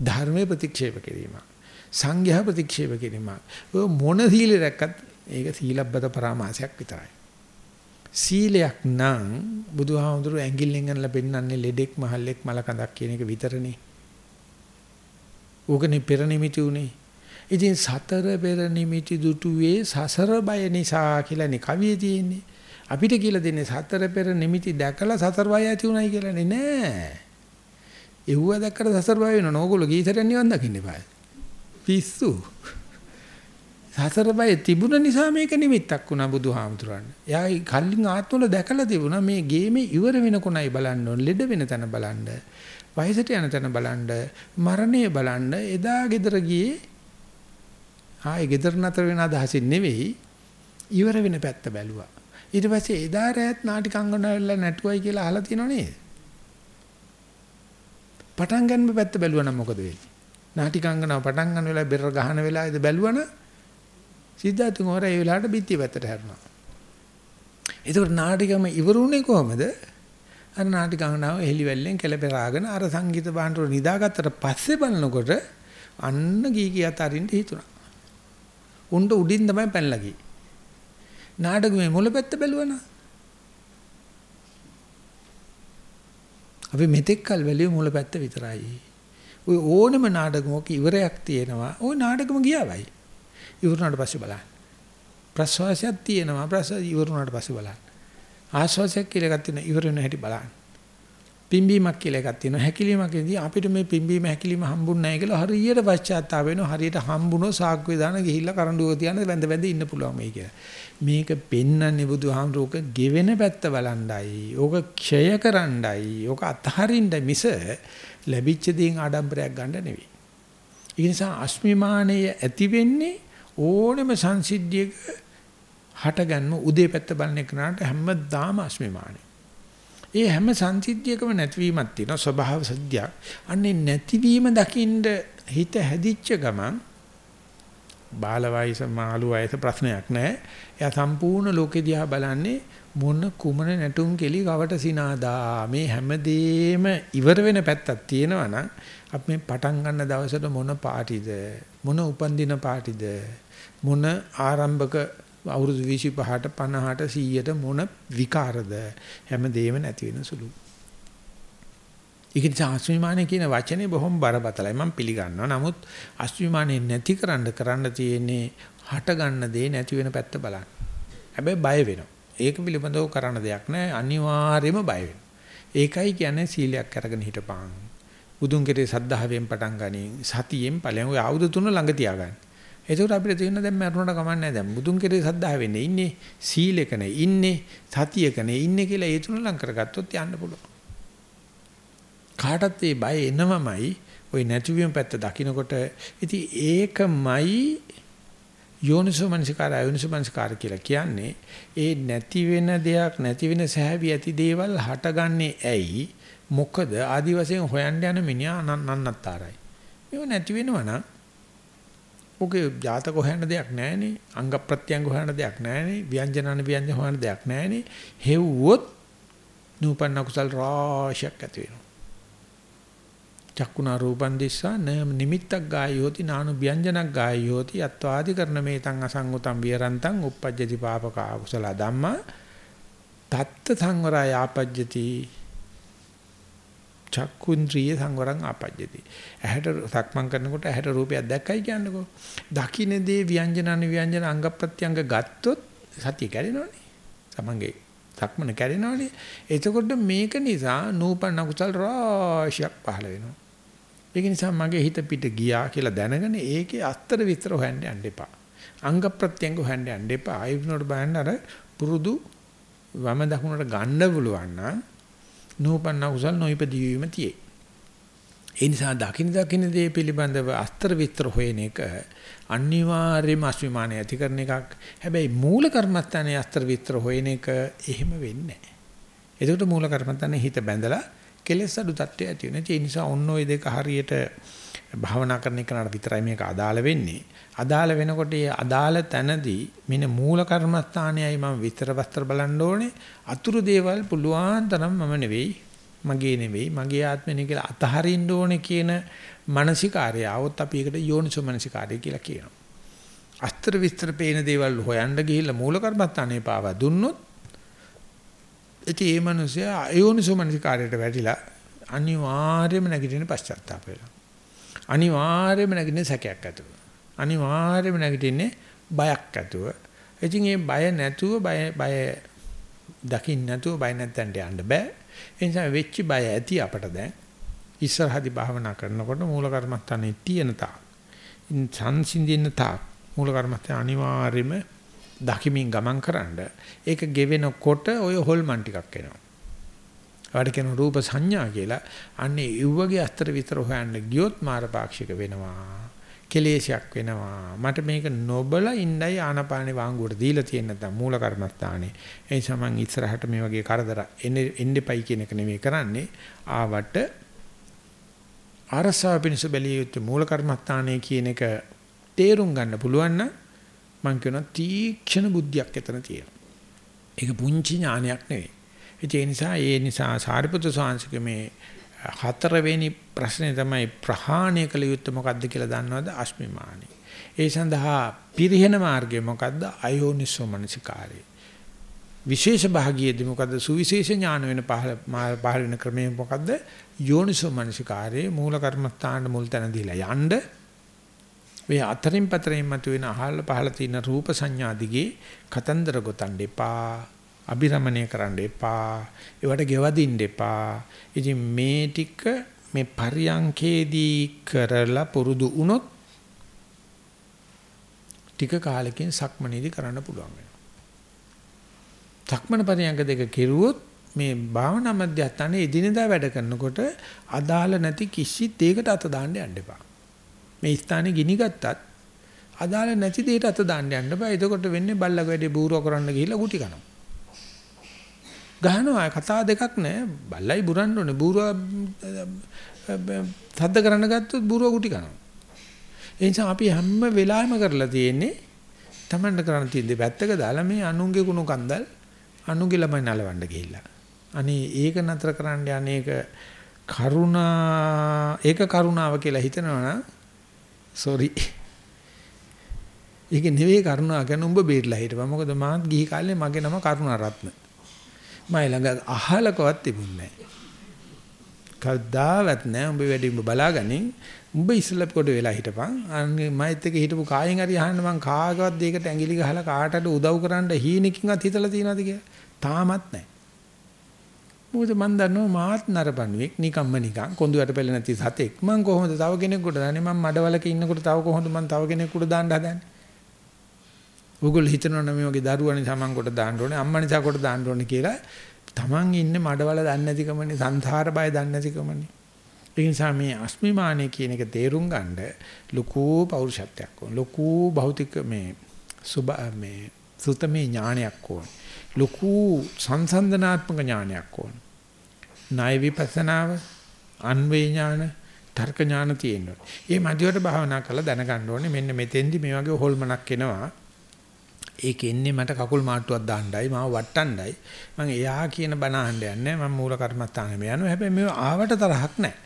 ධර්මයේ ප්‍රතික්ෂේප කිරීම. සංඝයා ප්‍රතික්ෂේප කිරීම. ඔය මොන සීල රැක්කත් ඒක සීලබ්බත පරාමාසයක් විතරයි. සීලයක් නම් බුදුහාමුදුරුව ඇඟිල්ලෙන් ගන්නලා පෙන්නන්නේ ලෙඩෙක් මහල්ලෙක් මලකඳක් කියන එක විතරනේ. ඕකනේ පෙර නිමිති උනේ. ඉතින් සතර පෙර නිමිති දුටුවේ සසර බය නිසා කියලානේ කවියේ තියෙන්නේ. අපිට කියලා දෙන්නේ සතර පෙර නිමිති දැකලා සතර බය ඇති උනායි කියලානේ නෑ. එව්ව දැක්කට සසර බය වෙනව ඕගොල්ලෝ ගීතරෙන් නිවන් දකින්න එපා. පිස්සු. සසර බය තිබුණ නිසා මේක නිමිත්තක් වුණා බුදුහාමුදුරන්. එයා කල්ලින් ආත්මවල දැකලා තිබුණා මේ ගේමේ ඉවර වෙනකොනයි බලන්න ඕන ලෙඩ වෙන තැන බලන්න. වයසට යන තැන බලන්න මරණය බලන්න එදා ගෙදර ගියේ ආයේ ගෙදර නතර වෙන අදහසින් නෙවෙයි ඉවර වෙන පැත්ත බැලුවා. ඊට පස්සේ එදා රැත් නාටිකංගනවල නැටුවයි කියලා අහලා තියෙනව නේද? පටන් ගන්න පැත්ත බැලුවා නම් මොකද වෙන්නේ? නාටිකංගනාව පටන් ගන්න වෙලාවේ බෙර ගහන වෙලාවේද බැලුවන සිද්ධාර්ථ කුමාර ඒ වෙලාවට පිටිය පැත්තට හැරුණා. ඒකට නාටිකම ඉවරුනේ කොහමද? අර නාටිකංගනාව එහිලිවැල්ලෙන් කෙලපෙරාගෙන අර සංගීත භාණ්ඩවල නිදාගත්තට පස්සේ බලනකොට අන්න ගී කිය අතරින්ට හිතුණා. උණ්ඩ උඩින් තමයි පැනලා ගියේ. නාටකමේ මුලපැත්ත බැලුවනා. අපි මෙතෙක් කල් බැලුවේ මුලපැත්ත විතරයි. ඔය ඕනම නාටකමක ඉවරයක් තියෙනවා. ওই නාටකම ගියාවයි. ඉවරුනාට පස්සේ බලන්න. ප්‍රසවාසයක් තියෙනවා. ප්‍රසවාස ඉවරුනාට පස්සේ බලන්න. ආශ්වාසයක් කියලා එකක් තියෙනවා. ඉවර වෙන හැටි බලන්න. පිම්බීමක් කියලා එකක් තියෙනවා. හැකිලීමකදී අපිට මේ පිම්බීම හැකිලීම හම්බුන්නේ නැහැ කියලා හරියට පශ්චාත්තාප වෙනවා. හරියට හම්බුනොත් සාක්කුවේ දාන ගිහිල්ලා කරඬුව තියන වැඳ වැඳ ඉන්න පුළුවන් මේ කියලා. මේක පෙන්වන්නේ බුදුහාමුදුරුවක ගෙවෙන පැත්ත බලණ්ඩයි. ඕක ක්ෂය කරණ්ඩයි. ඕක අතහරින්නයි මිස ලැබිච්ච දේන් ආඩම්බරයක් ගන්න නෙවෙයි. ඒ නිසා අස්මිමානය ඇති වෙන්නේ ඕනෙම සංසිද්ධියක හටගන්න උදේ පැත්ත බලන එකනට හැමදාම අස්මිමානයි. ඒ හැම සංසිද්ධියකම නැතිවීමක් තියෙනවා ස්වභාව සත්‍යයක්. අන්නේ නැතිවීම දකින්න හිත හැදිච්ච ගමන් බාල වයස මාළු වයස ප්‍රශ්නයක් නැහැ. එයා සම්පූර්ණ ලෝකෙ දිහා බලන්නේ මොන කුමන නැටුම් කෙලි කවට සිනාදා මේ හැමදේම ඉවර වෙන පැත්තක් තියෙනවා නම් අපි මේ පටන් ගන්න දවසට මොන පාටිද මොන උපන්දින පාටිද මොන ආරම්භක අවුරුදු 25ට 50ට 100ට මොන විකාරද හැමදේම නැති වෙන සුළු. ඒක නිසා අස්විමානය කියන වචනේ බොහොම බරපතලයි මම පිළිගන්නවා. නමුත් අස්විමානේ නැති කරන්න කරන්න තියෙන්නේ හට ගන්න දේ නැති වෙන පැත්ත බලන්න. හැබැයි බය වෙනවා. ඒක පිළිබඳව කරන්න දෙයක් නැහැ. අනිවාර්යයෙන්ම බය වෙනවා. ඒකයි කියන්නේ සීලයක් අරගෙන හිටපන්. බුදුන් කෙරේ සද්ධාවෙන් පටන් ගනින්. සතියෙන් ඵලයන් ඔය ආයුධ තුන ළඟ තියාගන්න. එතකොට අපිට තේරෙන දැන් මරුණට කමන්නේ නැහැ. දැන් බුදුන් කෙරේ සද්ධාවෙන්නේ ඉන්නේ. සීලෙකනේ ඉන්නේ. සතියකනේ ඉන්නේ කියලා ඒ තුන ලං කරගත්තොත් යන්න පුළුවන්. කාටත් ඒ බය එනවමයි ওই නැතිවීම පැත්ත දකින්නකොට ඉතින් ඒකමයි යෝනිසෝමනසිකාර අයෝනිසෝමනසිකාර කියලා කියන්නේ. ඒ නැති වෙන දෙයක් නැති වෙන සහැවි ඇති දේවල් හටගන්නේ ඇයි? මොකද ආදි වශයෙන් හොයන්න යන මිනිහා නන්නත්තරයි මේව නැති වෙනවා නම් ඔගේ ජාතක හොයන්න දෙයක් නැහැනේ අංග ප්‍රත්‍යංග හොයන්න දෙයක් නැහැනේ ව්‍යංජනන ව්‍යංජන හොයන්න දෙයක් නැහැනේ. හෙව්වොත් නූපන්න කුසල් රාශියක් ඇති වෙනවා. චක්කුණා රූපන් දිස්සා න නිමිත්තක් ගායෝති නානු ව්‍යංජනක් ගායෝති අත්වාදි කරන මේතං අසංගතං විරන්තං uppajjati papaka akusala dhamma තත්ත සංවරය ආපජ්ජති චක්කුන්ද්‍රිය සංවරං ආපජ්ජති. ඇහැට සක්මන් කරනකොට ඇහැට රූපයක් දැක්කයි කියන්නකෝ. දකින්නේ ව්‍යංජන ව්‍යංජන අංග ප්‍රත්‍යංග ගත්තොත් සතිය කැඩෙනවනේ. තමන්ගේ සක්මන කැඩෙනවනේ. එතකොට මේක නිසා නූපන්න කුසල් රාශියක් පහළ වෙනවා. ඒක නිසා මගේ හිත පිට ගියා කියලා දැනගෙන ඒකේ අස්තර විස්තර හොයන්න යන්න එපා. අංග ප්‍රත්‍යංග හොයන්න යන්න එපා. ආයුනෝට බලන්න අර පුරුදු වම දකුණට ගන්න පුළුවන් නම් නූපන්න කුසල් නොයිපදීවීම තියේ. ඒ නිසා දකින්න දකින්න දේ පිළිබඳව අස්තර විස්තර හොයන එක අනිවාර්යයෙන්ම අස්විමානය ඇති කරන එකක්. හැබැයි මූල කර්මස්ථානයේ අස්තර විස්තර හොයන එක එහෙම වෙන්නේ නැහැ. එතකොට මූල කර්මස්ථානයේ හිත බැඳලා කෙලෙස් අඩු තත්ත්වය ඇති වෙනවා. ඒ නිසා ඔන්න ඔය දෙක හරියට භාවනා කරන එකනට විතරයි මේක අදාළ වෙන්නේ. අදාළ වෙනකොට ඒ අදාළ තැනදී මෙන්න මූල කර්මස්ථානයයි මම විතර වස්තර බලන්න ඕනේ. අතුරු දේවල් පුළුවන් තරම් මම නෙවෙයි, මගේ නෙවෙයි, මගේ ආත්මෙ නෙවෙයි කියලා අතහරින්න ඕනේ කියන මානසිකාරය આવොත් අපි ඒකට යෝනිසෝ මානසිකාරය කියලා කියනවා. අස්තර විස්තර පේන දේවල් හොයන්න ගිහිල්ලා මූල කර්මස්ථානේ පාවා දුන්නොත් ඉතින් මේ මිනිස්සයා අයෝනිසෝ මනසිකාරයට වැටිලා අනිවාර්යයෙන්ම නැගිටින පශ්චාත්තාප වෙලා. අනිවාර්යයෙන්ම නැගිටින සැකයක් ඇතුව. අනිවාර්යයෙන්ම නැගිටින්නේ බයක් ඇතුව. ඉතින් මේ බය නැතුව බය බය දකින්න නැතුව බය නැත්තන්ට යන්න බෑ. ඒ නිසා වෙච්ච බය ඇති අපට දැන් ඉස්සරහදී භාවනා කරනකොට මූල කර්මස්ථානේ තියෙන තාක් සංසිඳින්න තාක් මූල කර්මස්ථාන අනිවාර්යයෙන්ම දකිමින් ගමන් කරන්න ඒක ගෙවෙනකොට ඔය හොල්මන් ටිකක් එනවා. වැඩ කරන රූප සංඥා කියලා අන්නේ ඉව්වගේ අස්තර විතර හොයන්න ගියොත් මාරපාක්ෂික වෙනවා. කෙලේශයක් වෙනවා. මට මේක නොබල ඉන්නයි ආනපානේ වාංගුවට දීලා තියෙන නැත්නම් මූල කර්මස්ථානේ. ඒ නිසා මම ඉස්සරහට මේ වගේ කරදර එන්නෙපයි කියන එක නෙමෙයි කරන්නේ. ආවට අරසාව පිණිස බැලිය යුතු මූල කර්මස්ථානේ කියන එක තේරුම් ගන්න පුළුවන් නම් මම කියනවා තීක්ෂණ බුද්ධියක් එතන තියෙනවා. ඒක පුංචි ඥානයක් නෙවෙයි. ඒ නිසා ඒ නිසා සාරිපුත්‍ර සාංශික මේ හතරවෙනි ප්‍රශ්නේ තමයි ප්‍රහාණය කළ යුත්තේ මොකද්ද කියලා දන්නවද අස්මිමානි. ඒ සඳහා පිරිහෙන මාර්ගය මොකද්ද අයෝනිසෝ මනසිකාරේ. විශේෂ භාගියේදී මොකද්ද සුවිශේෂ ඥාන වෙන පහල පහල වෙන ක්‍රමය මොකද්ද යෝනිසෝ මනසිකාරේ මූල කර්මස්ථාන මුල් තැන දීලා යන්න ඔය අතරින් පතරින් මතුවෙන අහල පහල තියෙන රූප සංඥා දිගේ කතන්දර ගොතන්න එපා. අභිරමණය කරන්න එපා. ඒවට ගෙවදින්න එපා. ඉතින් මේ ටික මේ පරියංකේදී කරලා පුරුදු වුණොත් ටික කාලෙකින් සක්මනේදී කරන්න පුළුවන් වෙනවා. සක්මන පරියංක දෙක කෙරුවොත් මේ භාවනා මධ්‍යස්ථානයේ එදිනෙදා වැඩ කරනකොට අදාළ නැති කිසි දෙයකට අත දාන්න යන්න එපා. මේ ස්ථානේ ගිනි ගත්තත් අදාළ නැති දෙයට අත දාන්න යන්න බෑ. එතකොට වෙන්නේ බල්ලක වැඩේ බූරුව කරන්න ගිහිල්ලා ගුටි කනවා. ගහනවා කතා දෙකක් නෑ. බල්ලයි බුරන්න ඕනේ. බූරුව සද්ද කරන්න ගත්තොත් බූරුව ගුටි කනවා. ඒ නිසා අපි හැම වෙලාවෙම කරලා තියෙන්නේ Tamanne කරන්න තියෙන දේ පැත්තක දාලා මේ අනුන්ගේ කුණු කන්දල් අනුන්ගේ ළමයි නලවන්න ගිහිල්ලා. අනේ ඒක නතර කරන්න යන්නේක කරුණා ඒක කරුණාව කියලා හිතනවනම් sorry. [laughs] ඒක නෙවෙයි කරුණා කියන උඹ බේරලා හිටපන්. මොකද මාත් ගිහි කාලේ මගේ නම කරුණා රත්න. මම ළඟ අහලකවත් තිබුණේ නැහැ. කවදාවත් නැහැ උඹ වැඩි උඹ බලාගනින්. උඹ ඉස්සලා කොට වෙලා හිටපන්. අන්නේ මයිත් එක හිටපු කායෙන් හරි අහන්න මං කාගවත් දෙයකට ඇඟිලි ගහලා කාටද උදව් කරන්න හීනකින්වත් හිතලා තියනවද කියලා. තාමත් නැහැ. මොකද මන් දන්නවා මාත් නරබණුවෙක් නිකම්ම නිකන් කොඳුයට පෙළ නැති සතෙක් මං කොහොමද තව කෙනෙකුට දන්නේ මං මඩවලක ඉන්නකොට තව කොහොමද මං තව කෙනෙකුට දාන්න හදන්නේ ඕගොල්ලෝ හිතනවා නම් මේ වගේ දරුවනේ තමන් කොට දාන්න ඕනේ අම්මා නිසා කොට දාන්න ඕනේ කියලා තමන් ඉන්නේ මඩවල දන්නේ නැතිකමනේ සංසාර බය දන්නේ නැතිකමනේ ඒ නිසා මේ අස්මිමානය කියන එක තේරුම් ගන්න ලොකු පෞරුෂත්වයක් ඕන. ලොකු භෞතික මේ සුබ මේ සුතමේ ඥානයක් ඕන. ලොකු සංසන්දනාත්මක ඥානයක් ඕන. ණය විපස්සනාව, අන්වේ ඥාන, තර්ක ඥාන තියෙනවා. මේ මධ්‍යවට භාවනා කරලා දැනගන්න ඕනේ මෙන්න මෙතෙන්දි මේ වගේ හොල්මනක් එනවා. ඒක එන්නේ මට කකුල් මාට්ටුවක් දාන්නයි මාව වට්ටන්නයි මම එයා කියන බණ අහන්න යන්නේ මම මූල කර්මස්ථානෙම යනවා හැබැයි මේ ආවට තරහක් නැහැ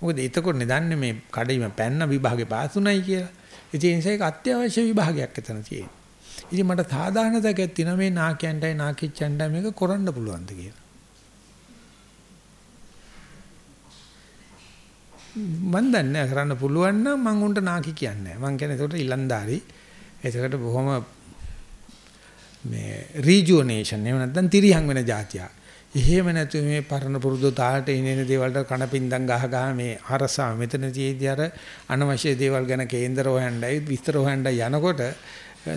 මොකද එතකොට නෙදන්නේ මේ කඩේම පැන්න විභාගේ පාස් උනායි කියලා ඉතින් ඒ නිසා ඒක අත්‍යවශ්‍ය විභාගයක් එතන තියෙනවා ඉතින් මට සාධාරණ දෙයක් තියෙනවා මේ නාකියන්ටයි නාකිච්චන්ටයි මේක කරන්න පුළුවන්ද කියලා. මන් දන්නේ කරන්න පුළුවන් නම් මං උන්ට නාකි කියන්නේ මං කියන්නේ ඒකට ඉලන්දාරි ඒකට බොහොම මේ රීජුවනේෂන් එහෙම නැත්නම් තිරියන් වෙන જાතිය. එහෙම නැතු මේ පරණ පුරුදු තාලට ඉනේන දේවල්ට කණපින්දම් ගහ ගහ මේ අරසා මෙතන තියේදී අර අනවශ්‍ය දේවල් ගැන කේන්දර හොයන්නයි විස්තර හොයන්නයි යනකොට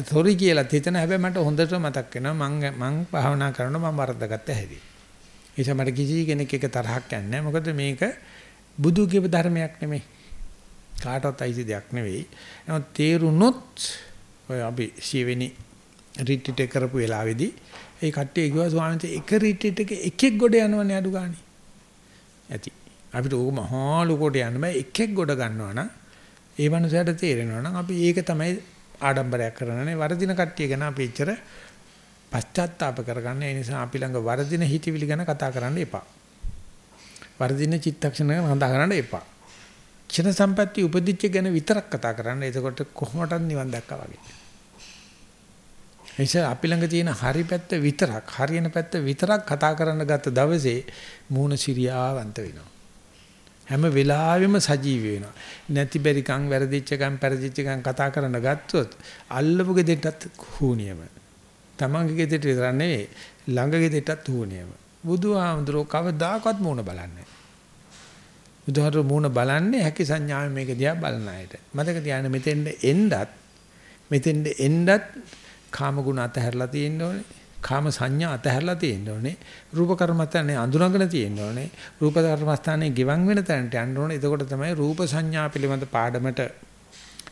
සොරි කියලා හිතන හැබැයි මට හොඳට මතක් වෙනවා මං මං භාවනා කරනකොට මම වරද්දාගත්ත හැටි. ඒ නිසා මට කිසි කෙනෙක් එක තරහක් යන්නේ මොකද මේක බුදු කියප ධර්මයක් නෙමෙයි. කාටවත් අයිති දෙයක් නෙවෙයි. නමුත් තේරුනොත් ඔය අපි සියවෙනි රිට්‍රීට් එක කරපු වෙලාවේදී ඒ කට්ටිය කිව්වා ස්වාමීන් වහන්සේ එක රිට්‍රීට් එක එකෙක් ගොඩ යනවනේ අඩු ගානේ. ඇති. අපිට ඕක මහා ලොකෝට යන්න බෑ එකෙක් ගොඩ ගන්නවා නම් ඒ මනුස්සයාට තේරෙනවා නම් අපි ඒක තමයි ආඩම්බරයක් කරනනේ වරදින කට්ටිය ගැන අපි එච්චර පශ්චාත්තාප කරගන්න ඒ නිසා අපි ළඟ වරදින හිතවිලි ගැන කතා කරන්න එපා. වරදින චිත්තක්ෂණ ගැන කතා කරන්න එපා. ක්ෂණ සම්පatti උපදිච්ච ගැන විතරක් කතා කරන්න. එතකොට කොහොමටත් නිවන් දැක්කා වගේ. එනිසා අපි ළඟ තියෙන හරි පැත්ත විතරක් හරියන පැත්ත විතරක් කතා කරන්න ගත්ත දවසේ මූණ සිරියාවන්ත වෙනවා. හැම වෙලාවෙම සජීවී වෙනවා. නැති බැරිකම් වැරදිච්චකම් පෙරදිච්චකම් කතා කරන්න ගත්තොත් අල්ලපු ගෙදෙට්ටත් හුනියම. තමන්ගේ ගෙදෙට්ට විතර නෙවෙයි ළඟ ගෙදෙට්ටත් හුනියම. බුදුහාමුදුරුවෝ කවදාකවත් මූණ බලන්නේ බුදුහාමුදුරුවෝ මූණ බලන්නේ හැකි සංඥාවෙන් මේක දිහා බලන අයට. මතක තියාගන්න මෙතෙන්ද එන්නත් මෙතෙන්ද එන්නත් කාම ගුණ අතහැරලා තියෙන්න ඕනේ. කාම සංඥා අතහැරලා තියෙන්න ඕනේ. රූප කර්මස්ථානේ අඳුනගෙන තියෙන්න ඕනේ. රූප කර්මස්ථානේ ගිවන් වෙන තැනට යන්න ඕනේ. එතකොට තමයි රූප සංඥා පිළිබඳ පාඩමට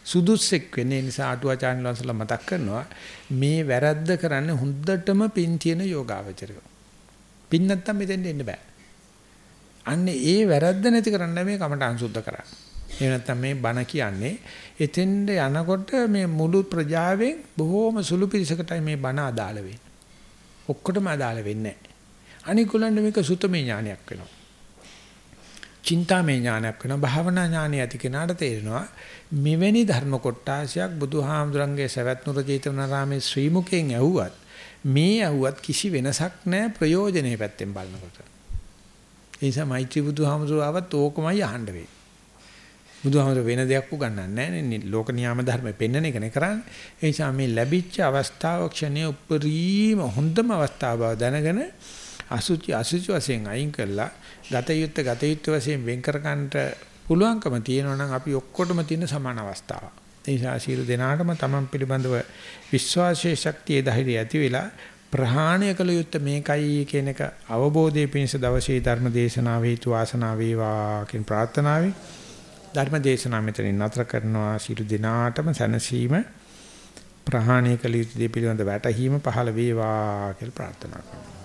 සුදුස්සෙක් වෙන්නේ නිසා අටුවාචාන් වහන්සේලා මතක් කරනවා මේ වැරද්ද කරන්නේ හොඳටම පින් තියෙන යෝගාවචරය. පින් නැත්තම් මෙතෙන්ට එන්න බෑ. අන්නේ ඒ වැරද්ද නැති කරන්න මේ කමටහන් සුද්ධ කරන්නේ. එහෙම නැත්නම් මේ බණ කියන්නේ එතෙන්ද යනකොට මේ මුළු ප්‍රජාවෙන් බොහෝම සුළු පිරිසකටයි මේ බණ අදාළ වෙන්නේ. ඔක්කොටම අදාළ වෙන්නේ නැහැ. අනිකුලන්ට මේක සුතමේ ඥානයක් වෙනවා. චින්තාමේ ඥානයක් වෙනවා. භාවනා ඥානය ඇති කෙනාට තේරෙනවා මෙවැනි ධර්ම කොටාසියක් බුදුහාමුදුරන්ගේ සවැත් නුර චේතනාරාමේ ශ්‍රී මුකෙන් ඇහුවත් මේ ඇහුවත් කිසි වෙනසක් නැහැ ප්‍රයෝජනේ පැත්තෙන් බලනකොට. ඒ නිසා මෛත්‍රී බුදුහාමුදුරුවවත් ඕකමයි අහන්න වෙන්නේ. බුදුහාමර වෙන දෙයක් උගන්වන්නේ නැහැ ලෝක නියාම ධර්ම පෙන්වන එකනේ කරන්නේ. ඒ නිසා මේ ලැබිච්ච අවස්ථාව ක්ෂණයේ උපරිම හොඳම අවස්ථාව බව දැනගෙන අසුචි අසුචි වශයෙන් අයින් කරලා ගත යුත්ත ගත යුත්ත වශයෙන් වෙන් කර ගන්නට පුළුවන්කම තියෙනවා නම් අපි ඔක්කොටම තියෙන සමාන අවස්ථාව. ඒ නිසා ශීල දෙනාටම තමන් පිළිබඳව විශ්වාසයේ ශක්තිය ධෛර්යය ඇති වෙලා ප්‍රහාණය කළ යුත්තේ මේකයි කියන එක අවබෝධයේ පිණිස දවසේ ධර්ම දේශනාව හේතු වාසනා වේවා කියන ප්‍රාර්ථනාවයි ධර්ම දේශනාව මෙතනින් නතර කරනවා. සියලු දිනාටම සැනසීම ප්‍රහාණය කළ යුතු දේ පිළිබඳ වැටහීම පහළ වේවා කියලා ප්‍රාර්ථනා කරනවා.